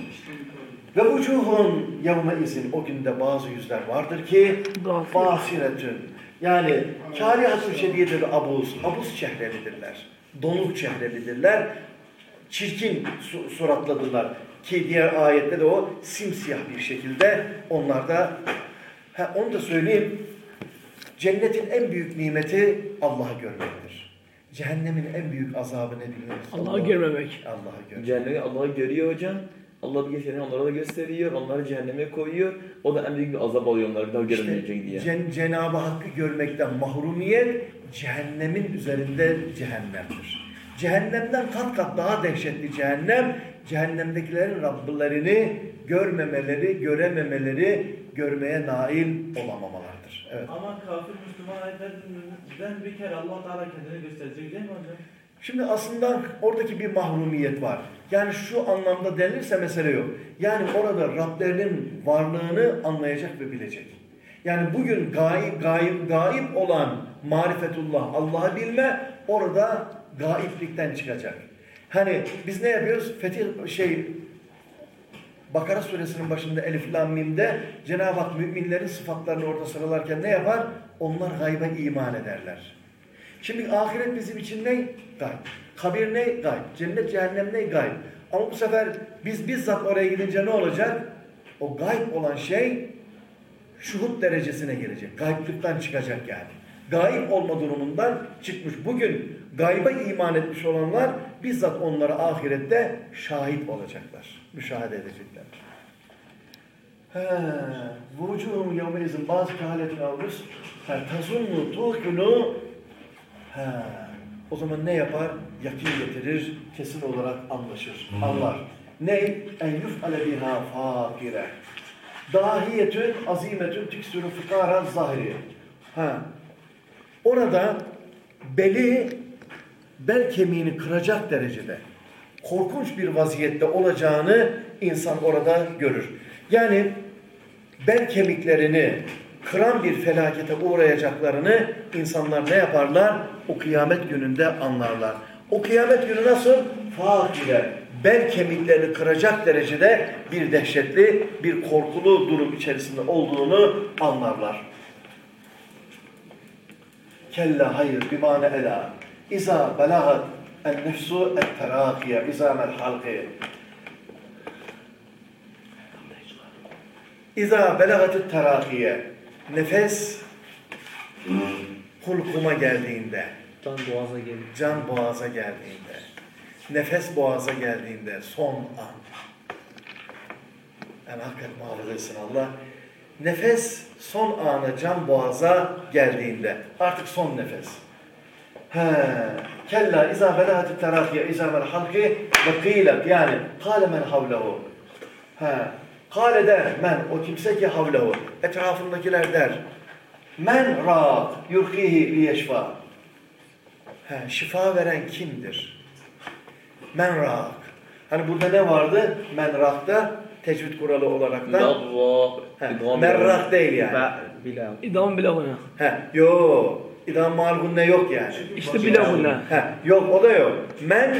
Ve vucuhun yevme izin o günde bazı yüzler vardır ki basiretün yani kârihatun şediyedir abuz. Abuz çehrelidirler. Donuk çehrelidirler. Çirkin su suratlıdırlar. Ki diğer ayette de o simsiyah bir şekilde onlarda ha, onu da söyleyeyim. Cennetin en büyük nimeti Allah'ı görmektir. Cehennemin en büyük azabı ne biliyor musun? Allah'ı görmemek. Allah'ı görmek. Cehennemi Allah'ı görüyor hocam. Allah bir geçeni onlara da gösteriyor. Onları cehenneme koyuyor. O da en büyük bir azap oluyor onları bir daha görmeyecek diye. Cen- Cenab-ı Hakk'ı görmekten mahrumiyet cehennemin üzerinde cehennemdir. Cehennemden kat kat daha dehşetli cehennem, cehennemdekilerin Rabbilerini görmemeleri, görememeleri, görmeye nail olamamalardır. Evet. Ama kafir Müslüman ayetlerinden bir kere Allah Teala kendini gösterecek değil mi hocam? Şimdi aslında oradaki bir mahrumiyet var. Yani şu anlamda denilirse mesele yok. Yani orada Rablerinin varlığını anlayacak ve bilecek. Yani bugün gayb, gayb, gayb olan marifetullah, Allah'ı bilme orada gaiplikten çıkacak. Hani biz ne yapıyoruz? Fetih şey Bakara suresinin başında Elif Lam Mim'de Cenab-ı Hak müminlerin sıfatlarını orada sıralarken ne yapar? Onlar gayba iman ederler. Şimdi ahiret bizim için ne? Gayb. Kabir ne? Gayb. Cennet, cehennem ne? Gayb. Ama bu sefer biz bizzat oraya gidince ne olacak? O gayb olan şey şuhut derecesine gelecek. Gayblıktan çıkacak yani. Gayb olma durumundan çıkmış. Bugün gayba iman etmiş olanlar bizzat onlara ahirette şahit olacaklar. Müşahede edecekler. Vucuhum yevmeizin bazı kehaletini almış. Tazunnu tuhkunu. He, o zaman ne yapar? Yakin getirir, kesin olarak anlaşır, anlar. Ne? En yuf'ale biha fakire. Dahiyetün azimetün tüksürü fıkara zahiri. Ha. Orada beli bel kemiğini kıracak derecede korkunç bir vaziyette olacağını insan orada görür. Yani bel kemiklerini kıran bir felakete uğrayacaklarını insanlar ne yaparlar? O kıyamet gününde anlarlar. O kıyamet günü nasıl? Fakire. Bel kemiklerini kıracak derecede bir dehşetli, bir korkulu durum içerisinde olduğunu anlarlar. Kella hayır bimane ela. İza belagat en nefsu et terakiye. İza mel halki. İza belagat terakiye. Nefes hulkuma geldiğinde, Can boğaza gelir. can boğaza geldiğinde, nefes boğaza geldiğinde son an. Yani hakikaten muhafaza etsin Allah. Nefes son anı can boğaza geldiğinde. Artık son nefes. He. Kella izâ belâhati terâkiye izâ mel halki ve kîlet yani kâle men havlehu. He. Kâle der men o kimse ki havlehu. Etrafındakiler der. Men râk yurkihi liyeşfâ. He, şifa veren kimdir? Men râk. Hani burada ne vardı? Men râk'ta tecvid kuralı olarak da he, merrak değil yani. İdam bile buna. He, yo. İdam malgunne yok yani. İşte. He, yok o da yok. Men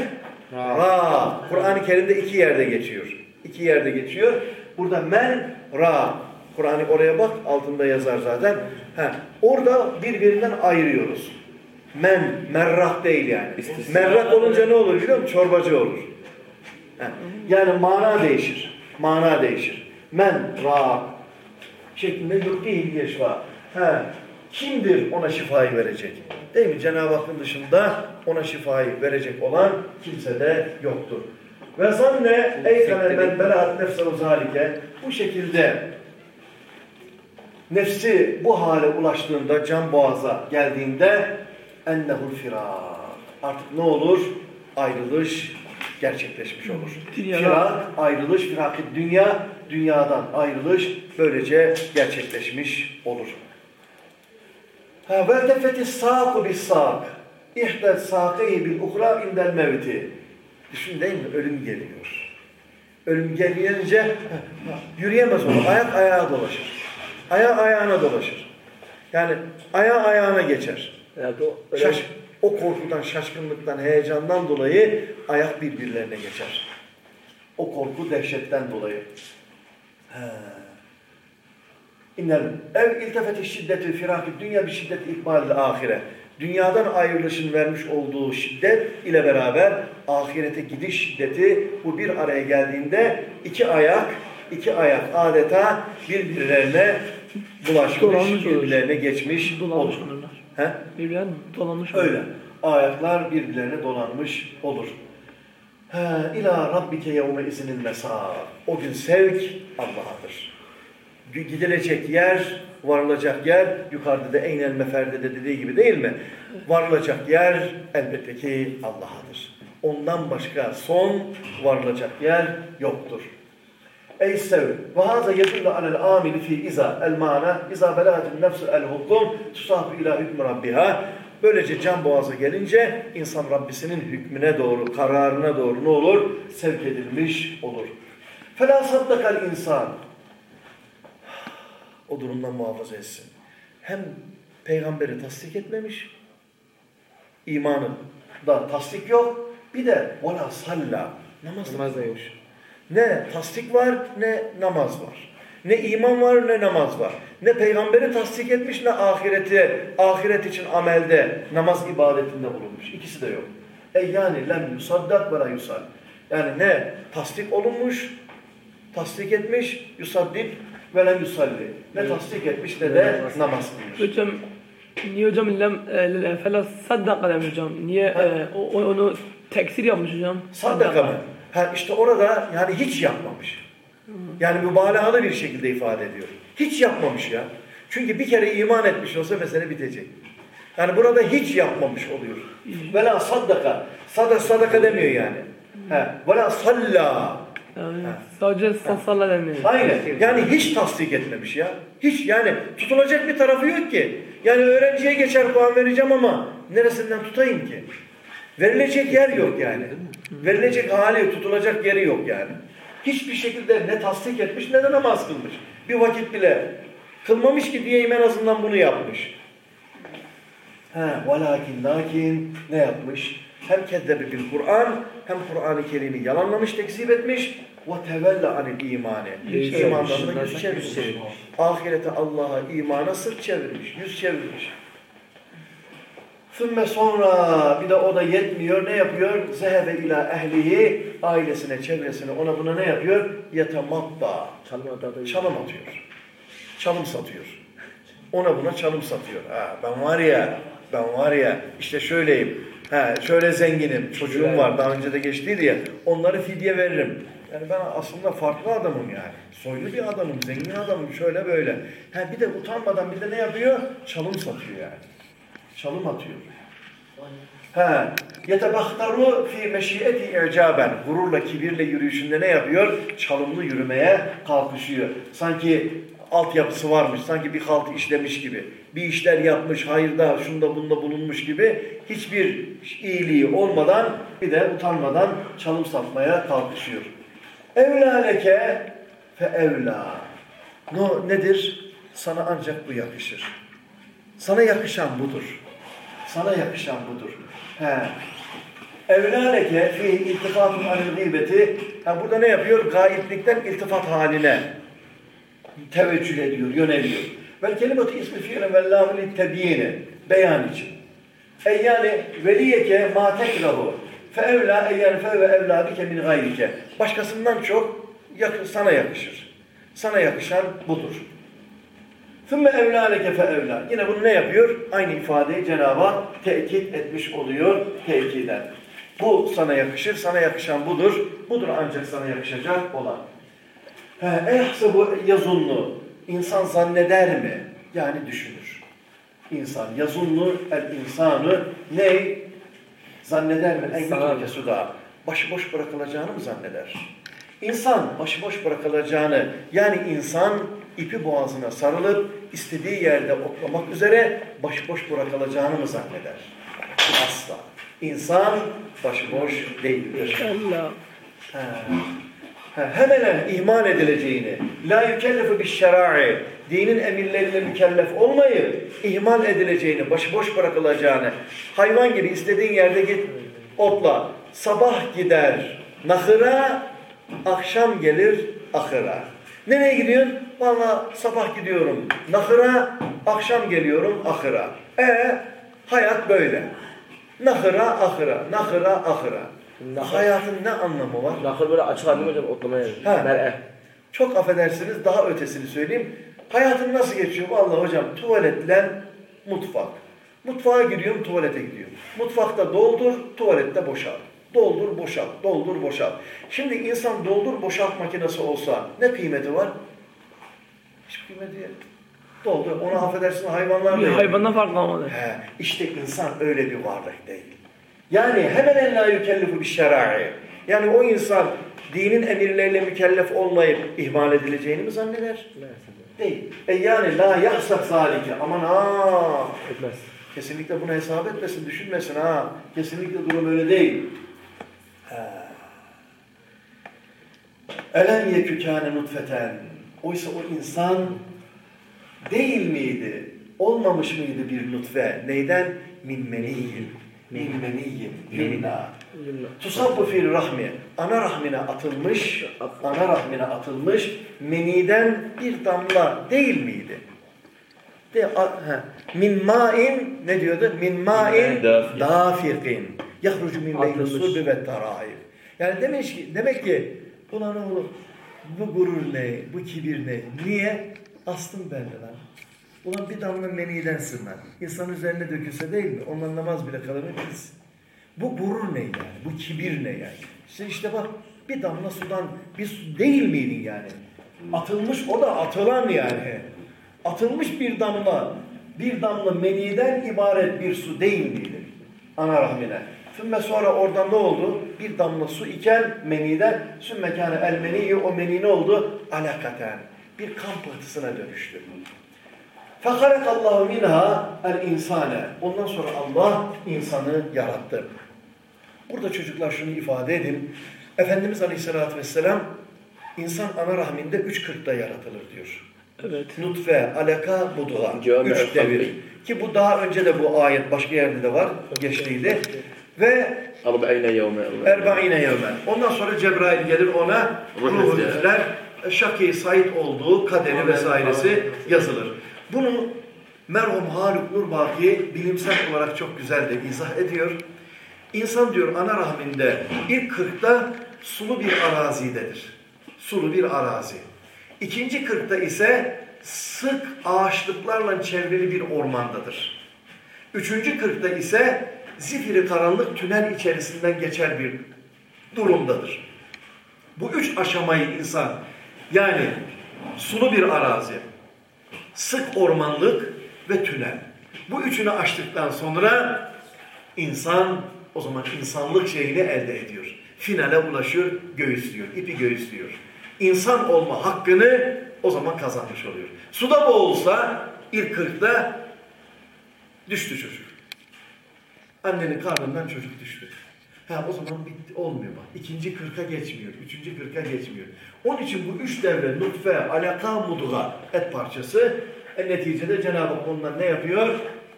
Ra. ra. Kur'an-ı Kerim'de iki yerde geçiyor. İki yerde geçiyor. Burada men ra. Kur'an'ı oraya bak altında yazar zaten. He, orada birbirinden ayırıyoruz. Men, merrah değil yani. İstisna. Merrak olunca ne olur biliyor musun? Çorbacı olur. He, Yani mana değişir. Mana değişir. Men ra şeklinde yok değil yeşva. He, kimdir ona şifayı verecek? Değil mi? Cenab-ı Hakk'ın dışında ona şifayı verecek olan kimse de yoktur. Ve zanne eykane men belaat nefsehu zalike bu şekilde nefsi bu hale ulaştığında can boğaza geldiğinde ennehul firar. Artık ne olur? Ayrılış gerçekleşmiş olur. Dünyadan- Firar, ayrılış, firak dünya, dünyadan ayrılış böylece gerçekleşmiş olur. Bis sâk. İhdel sâkayı bil uhra indel mevti. Düşün değil mi? Ölüm geliyor. Ölüm gelince yürüyemez onu. Ayak ayağa dolaşır. Ayağı ayağına dolaşır. Yani ayağı ayağına geçer. Evet o öyle Şaş, o korkudan, şaşkınlıktan, heyecandan dolayı ayak birbirlerine geçer. O korku, dehşetten dolayı. He. İnnel ev iltefeti şiddeti firaki dünya bir şiddet ikbalil ahire. Dünyadan ayrılışın vermiş olduğu şiddet ile beraber ahirete gidiş şiddeti bu bir araya geldiğinde iki ayak, iki ayak adeta birbirlerine bulaşmış, Dolanmış olur. birbirlerine geçmiş Dolanmış olur. olurlar. He? Birbirine dolanmış Öyle. olurlar. Ayaklar birbirlerine dolanmış olur. He, ila rabbike yevme izinil mesa. O gün sevk Allah'adır gidilecek yer, varılacak yer yukarıda da eynel meferde de dediği gibi değil mi? Varılacak yer elbette ki Allah'adır. Ondan başka son varılacak yer yoktur. Ey sev ve haza yedullu alel amili fi iza el mana iza belahatin nefsü el hukum tusabu ila hükmü rabbiha Böylece can boğaza gelince insan Rabbisinin hükmüne doğru, kararına doğru ne olur? Sevk edilmiş olur. Fela saddakal insan o durumdan muhafaza etsin. Hem peygamberi tasdik etmemiş, imanın da tasdik yok. Bir de vela salla, namaz, namaz da yok. Ne tasdik var ne namaz var. Ne iman var ne namaz var. Ne peygamberi tasdik etmiş ne ahireti, ahiret için amelde, namaz ibadetinde bulunmuş. İkisi de yok. E yani lem yusaddak ve la. Yani ne tasdik olunmuş, tasdik etmiş, yusaddik ve lem yusalli. Ne tasdik etmiş ne de namaz kılmış. Hocam niye hocam lem e, fela saddaka demiş hocam? Niye e, onu teksir yapmış hocam? Saddaka mı? Ha işte orada yani hiç yapmamış. Yani mübalağalı bir şekilde ifade ediyor. Hiç yapmamış ya. Çünkü bir kere iman etmiş olsa mesele bitecek. Yani burada hiç yapmamış oluyor. Vela saddaka. Sada sadaka demiyor yani. He. Vela salla. Yani sadece salla demiyor. Aynen. Yani hiç tasdik etmemiş ya. Hiç yani tutulacak bir tarafı yok ki. Yani öğrenciye geçer puan vereceğim ama neresinden tutayım ki? Verilecek yer yok yani. Verilecek hali yok, tutulacak yeri yok yani. Hiçbir şekilde ne tasdik etmiş ne de namaz kılmış. Bir vakit bile kılmamış ki diyeyim en azından bunu yapmış. Ha, velakin lakin ne yapmış? Hem kezzebe bil Kur'an hem Kur'an-ı Kerim'i yalanlamış, tekzip etmiş ve tevelle anil imani. Yüz İmandan da yüz çevirmiş. Ahirete Allah'a imana sırt çevirmiş, yüz çevirmiş. Sümme sonra bir de o da yetmiyor. Ne yapıyor? Zehebe ila ehlihi ailesine, çevresine ona buna ne yapıyor? Adada. Çalım atıyor. Çalım satıyor. Ona buna çalım satıyor. Ha, ben var ya, ben var ya, işte şöyleyim. Ha, şöyle zenginim, çocuğum var, daha önce de geçtiydi ya. Onları fidye veririm. Yani ben aslında farklı adamım yani. Soylu bir adamım, zengin adamım, şöyle böyle. Ha, bir de utanmadan bir de ne yapıyor? Çalım satıyor yani. Çalım atıyor. Ha, yetebahtaru fi meşiyeti icaben. Gururla, kibirle yürüyüşünde ne yapıyor? Çalımlı yürümeye kalkışıyor. Sanki altyapısı varmış, sanki bir halt işlemiş gibi. Bir işler yapmış, hayırda, şunda bunda bulunmuş gibi hiçbir iyiliği olmadan bir de utanmadan çalım satmaya kalkışıyor. Evlâ leke fe evlâ. No, nedir? Sana ancak bu yakışır. Sana yakışan budur. Sana yakışan budur. He. Evlâleke fi iltifatun anil gıybeti. Ha, burada ne yapıyor? Gayiplikten iltifat haline teveccüh ediyor, yöneliyor. Vel kelimatu ismi fiilin vel lamun tebiyini beyan için. E yani veliyeke ma tekrahu fe evla e yani fe ve evla bike min gayrike. Başkasından çok sana yakışır. Sana yakışan budur. Sümme evla leke fe evla. Yine bunu ne yapıyor? Aynı ifadeyi Cenab-ı tekit etmiş oluyor tekiden. Bu sana yakışır, sana yakışan budur. Budur ancak sana yakışacak olan bu yazunlu. İnsan zanneder mi? Yani düşünür. İnsan yazunlu el insanı ne? Zanneder mi? En kötü suda. Başıboş bırakılacağını mı zanneder? İnsan başıboş bırakılacağını yani insan ipi boğazına sarılıp istediği yerde otlamak üzere başıboş bırakılacağını mı zanneder? Asla. İnsan başıboş değildir. Allah. Ha. Ha, Hemen ihmal edileceğini, la yükellefu bir şerai, dinin emirleriyle mükellef olmayıp ihmal edileceğini, başıboş bırakılacağını, hayvan gibi istediğin yerde git, otla, sabah gider nahıra, akşam gelir ahıra. Nereye gidiyorsun? Vallahi sabah gidiyorum nahıra, akşam geliyorum ahıra. E hayat böyle. Nahıra, ahıra, nahıra, ahıra. Nahır. Hayatın ne anlamı var? Nakır böyle açık mi hocam otlamaya. Mer'e. Çok affedersiniz daha ötesini söyleyeyim. Hayatın nasıl geçiyor? Vallahi hocam tuvaletle mutfak. Mutfağa giriyorum tuvalete gidiyorum. Mutfakta doldur, tuvalette boşalt. Doldur, boşalt, doldur, boşalt. Şimdi insan doldur, boşalt makinesi olsa ne kıymeti var? Hiç kıymeti yok. Doldur. Ona affedersin hayvanlar yok. hayvandan fark kalmadı. He, işte insan öyle bir varlık değil. Yani hemen en la yükellifu bir şerai. Yani o insan dinin emirleriyle mükellef olmayıp ihmal edileceğini mi zanneder? Değil. E yani la yahsak zalike. Aman ha. Etmez. Kesinlikle bunu hesap etmesin, düşünmesin ha. Kesinlikle durum öyle değil. Elem yekü kâne nutfeten. Oysa o insan değil miydi? Olmamış mıydı bir nutfe? Neyden? Min meniyyin. Min meniyyin. Yumna. Tusabbu fil rahmi. Ana rahmine atılmış, ana rahmine atılmış meniden bir damla değil miydi? De, a, ha. Min ma'in ne diyordu? Min ma'in Dafik. dafikin. Yahrucu min beyni sulbi ve taraib. Yani demek ki, demek ki ulan oğlum bu gurur ne, bu kibir ne? Niye? Aslım lan. Ulan bir damla menidensin lan. İnsan üzerine dökülse değil mi? Ondan namaz bile? Biz. Bu gurur ne yani? Bu kibir ne yani? İşte, işte bak Bir damla sudan bir su değil miydin yani? Atılmış o da atılan yani. Atılmış bir damla, bir damla meniden ibaret bir su değil miydi? Ana rahmine. Sümme sonra oradan ne oldu? Bir damla su iken meniden sümme kâne el meniyyi o meni ne oldu? Alakaten. Bir kan pıhtısına dönüştü. Allahu minha el insane. Ondan sonra Allah insanı yarattı. Burada çocuklar şunu ifade edin. Efendimiz Aleyhisselatü Vesselam insan ana rahminde 3.40'da yaratılır diyor. Evet. Nutfe, alaka, mudga. Cami Üç devir. el-Hamdi. Ki bu daha önce de bu ayet başka yerde de var. Geçtiydi. Ve أربعين يوما Erba'ine yevmen. Ondan sonra Cebrail gelir ona Ruh ruh üfler. üfler. Şaki Said olduğu kaderi vesairesi yazılır. Bunu merhum Haluk Nurbaki bilimsel olarak çok güzel de izah ediyor. İnsan diyor ana rahminde ilk kırkta sulu bir arazidedir. Sulu bir arazi. İkinci kırkta ise sık ağaçlıklarla çevrili bir ormandadır. Üçüncü kırkta ise zifiri karanlık tünel içerisinden geçer bir durumdadır. Bu üç aşamayı insan yani sulu bir arazi, sık ormanlık ve tünel. Bu üçünü aştıktan sonra insan o zaman insanlık şeyini elde ediyor. Finale ulaşıyor, göğüslüyor, ipi göğüslüyor. İnsan olma hakkını o zaman kazanmış oluyor. Suda boğulsa ilk kırkta düştü çocuk. Annenin karnından çocuk düştü. Ha o zaman bitti, olmuyor bak. İkinci kırka geçmiyor, üçüncü kırka geçmiyor. Onun için bu üç devre, nutfe, alaka, mudga, et parçası. E, neticede Cenab-ı Hak ondan ne yapıyor?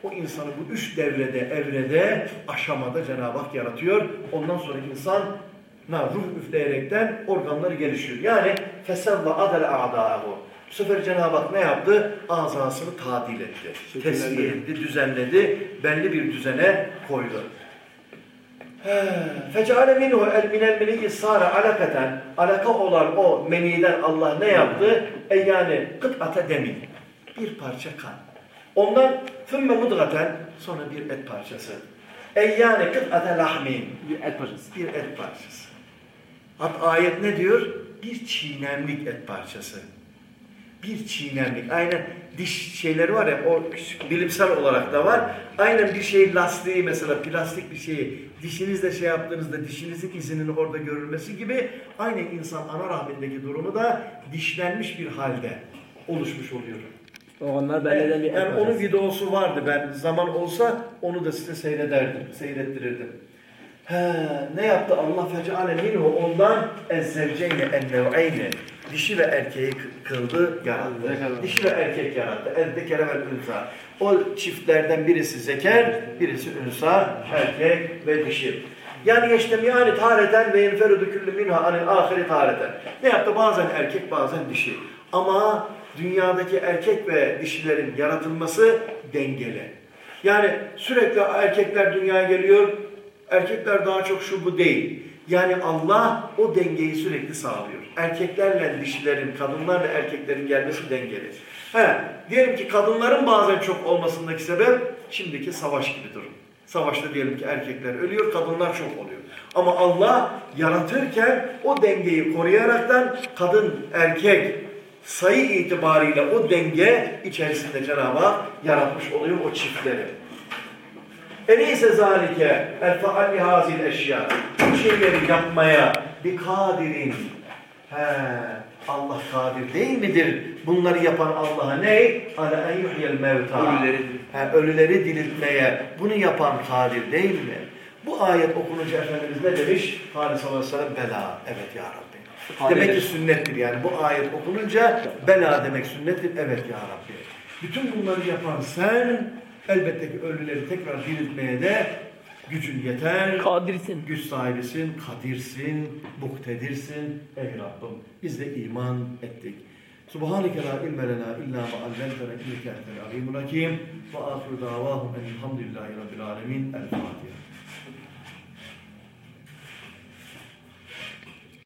O insanı bu üç devrede, evrede, aşamada Cenab-ı Hak yaratıyor. Ondan sonra insan na ruh üfleyerekten organları gelişiyor. Yani fesevve adel a'dâhu. Bu sefer Cenab-ı Hak ne yaptı? Azasını tadil etti. Tesviye etti, düzenledi. Belli bir düzene koydu. Fecale minhu el minel meni sara alakaten alaka olan o meniden Allah ne yaptı? E yani kıt'ate demin. Bir parça kan. Ondan fümme mudgaten sonra bir et parçası. E yani kıt'ate lahmin. Bir et parçası. Bir et parçası. Hat ayet ne diyor? Bir çiğnemlik et parçası. Bir çiğnemlik. Aynen diş şeyleri var ya o bilimsel olarak da var. Aynen bir şey lastiği mesela plastik bir şeyi dişinizle şey yaptığınızda dişinizin izinin orada görülmesi gibi aynı insan ana rahmindeki durumu da dişlenmiş bir halde oluşmuş oluyor. Onlar belleden bir yani onun videosu vardı ben zaman olsa onu da size seyrederdim, seyrettirirdim. He, ne yaptı Allah fecale minhu ondan ezzevceyne ennev'eyne dişi ve erkeği kı- kıldı, yarattı. Dişi ve erkek yarattı. Ezdekere ve ünsa. O çiftlerden birisi zeker, birisi ünsa, erkek ve dişi. Yani işte yani tareten ve yenferudu küllü minha anil ahiri tareten. Ne yaptı? Bazen erkek, bazen dişi. Ama dünyadaki erkek ve dişilerin yaratılması dengeli. Yani sürekli erkekler dünyaya geliyor, erkekler daha çok şu bu değil. Yani Allah o dengeyi sürekli sağlıyor. Erkeklerle dişilerin, kadınlarla erkeklerin gelmesi dengeli. He, diyelim ki kadınların bazen çok olmasındaki sebep şimdiki savaş gibi durum. Savaşta diyelim ki erkekler ölüyor, kadınlar çok oluyor. Ama Allah yaratırken o dengeyi koruyaraktan kadın, erkek sayı itibariyle o denge içerisinde Cenab-ı yaratmış oluyor o çiftleri. Eleyse zalike el faal hazil eşya. Bu şeyleri yapmaya bir kadirin. He, Allah kadir değil midir? Bunları yapan Allah'a ne? Ala en yuhyel mevta. Ölüleri He, ölüleri diriltmeye. Bunu yapan kadir değil mi? Bu ayet okununca Efendimiz ne demiş? Halis sallallahu aleyhi ve sellem bela. Evet ya Rabbi. Demek ki sünnettir yani. Bu ayet okununca bela demek sünnettir. Evet ya Rabbi. Bütün bunları yapan sen elbette ki ölüleri tekrar diriltmeye de gücün yeter. Kadirsin. Güç sahibisin, kadirsin, muktedirsin. Ey Rabbim biz de iman ettik. Subhaneke la ilme lena illa ma allamtena inneke entel alimul hakim ve ahiru davahum elhamdülillahi rabbil alemin. El Fatiha.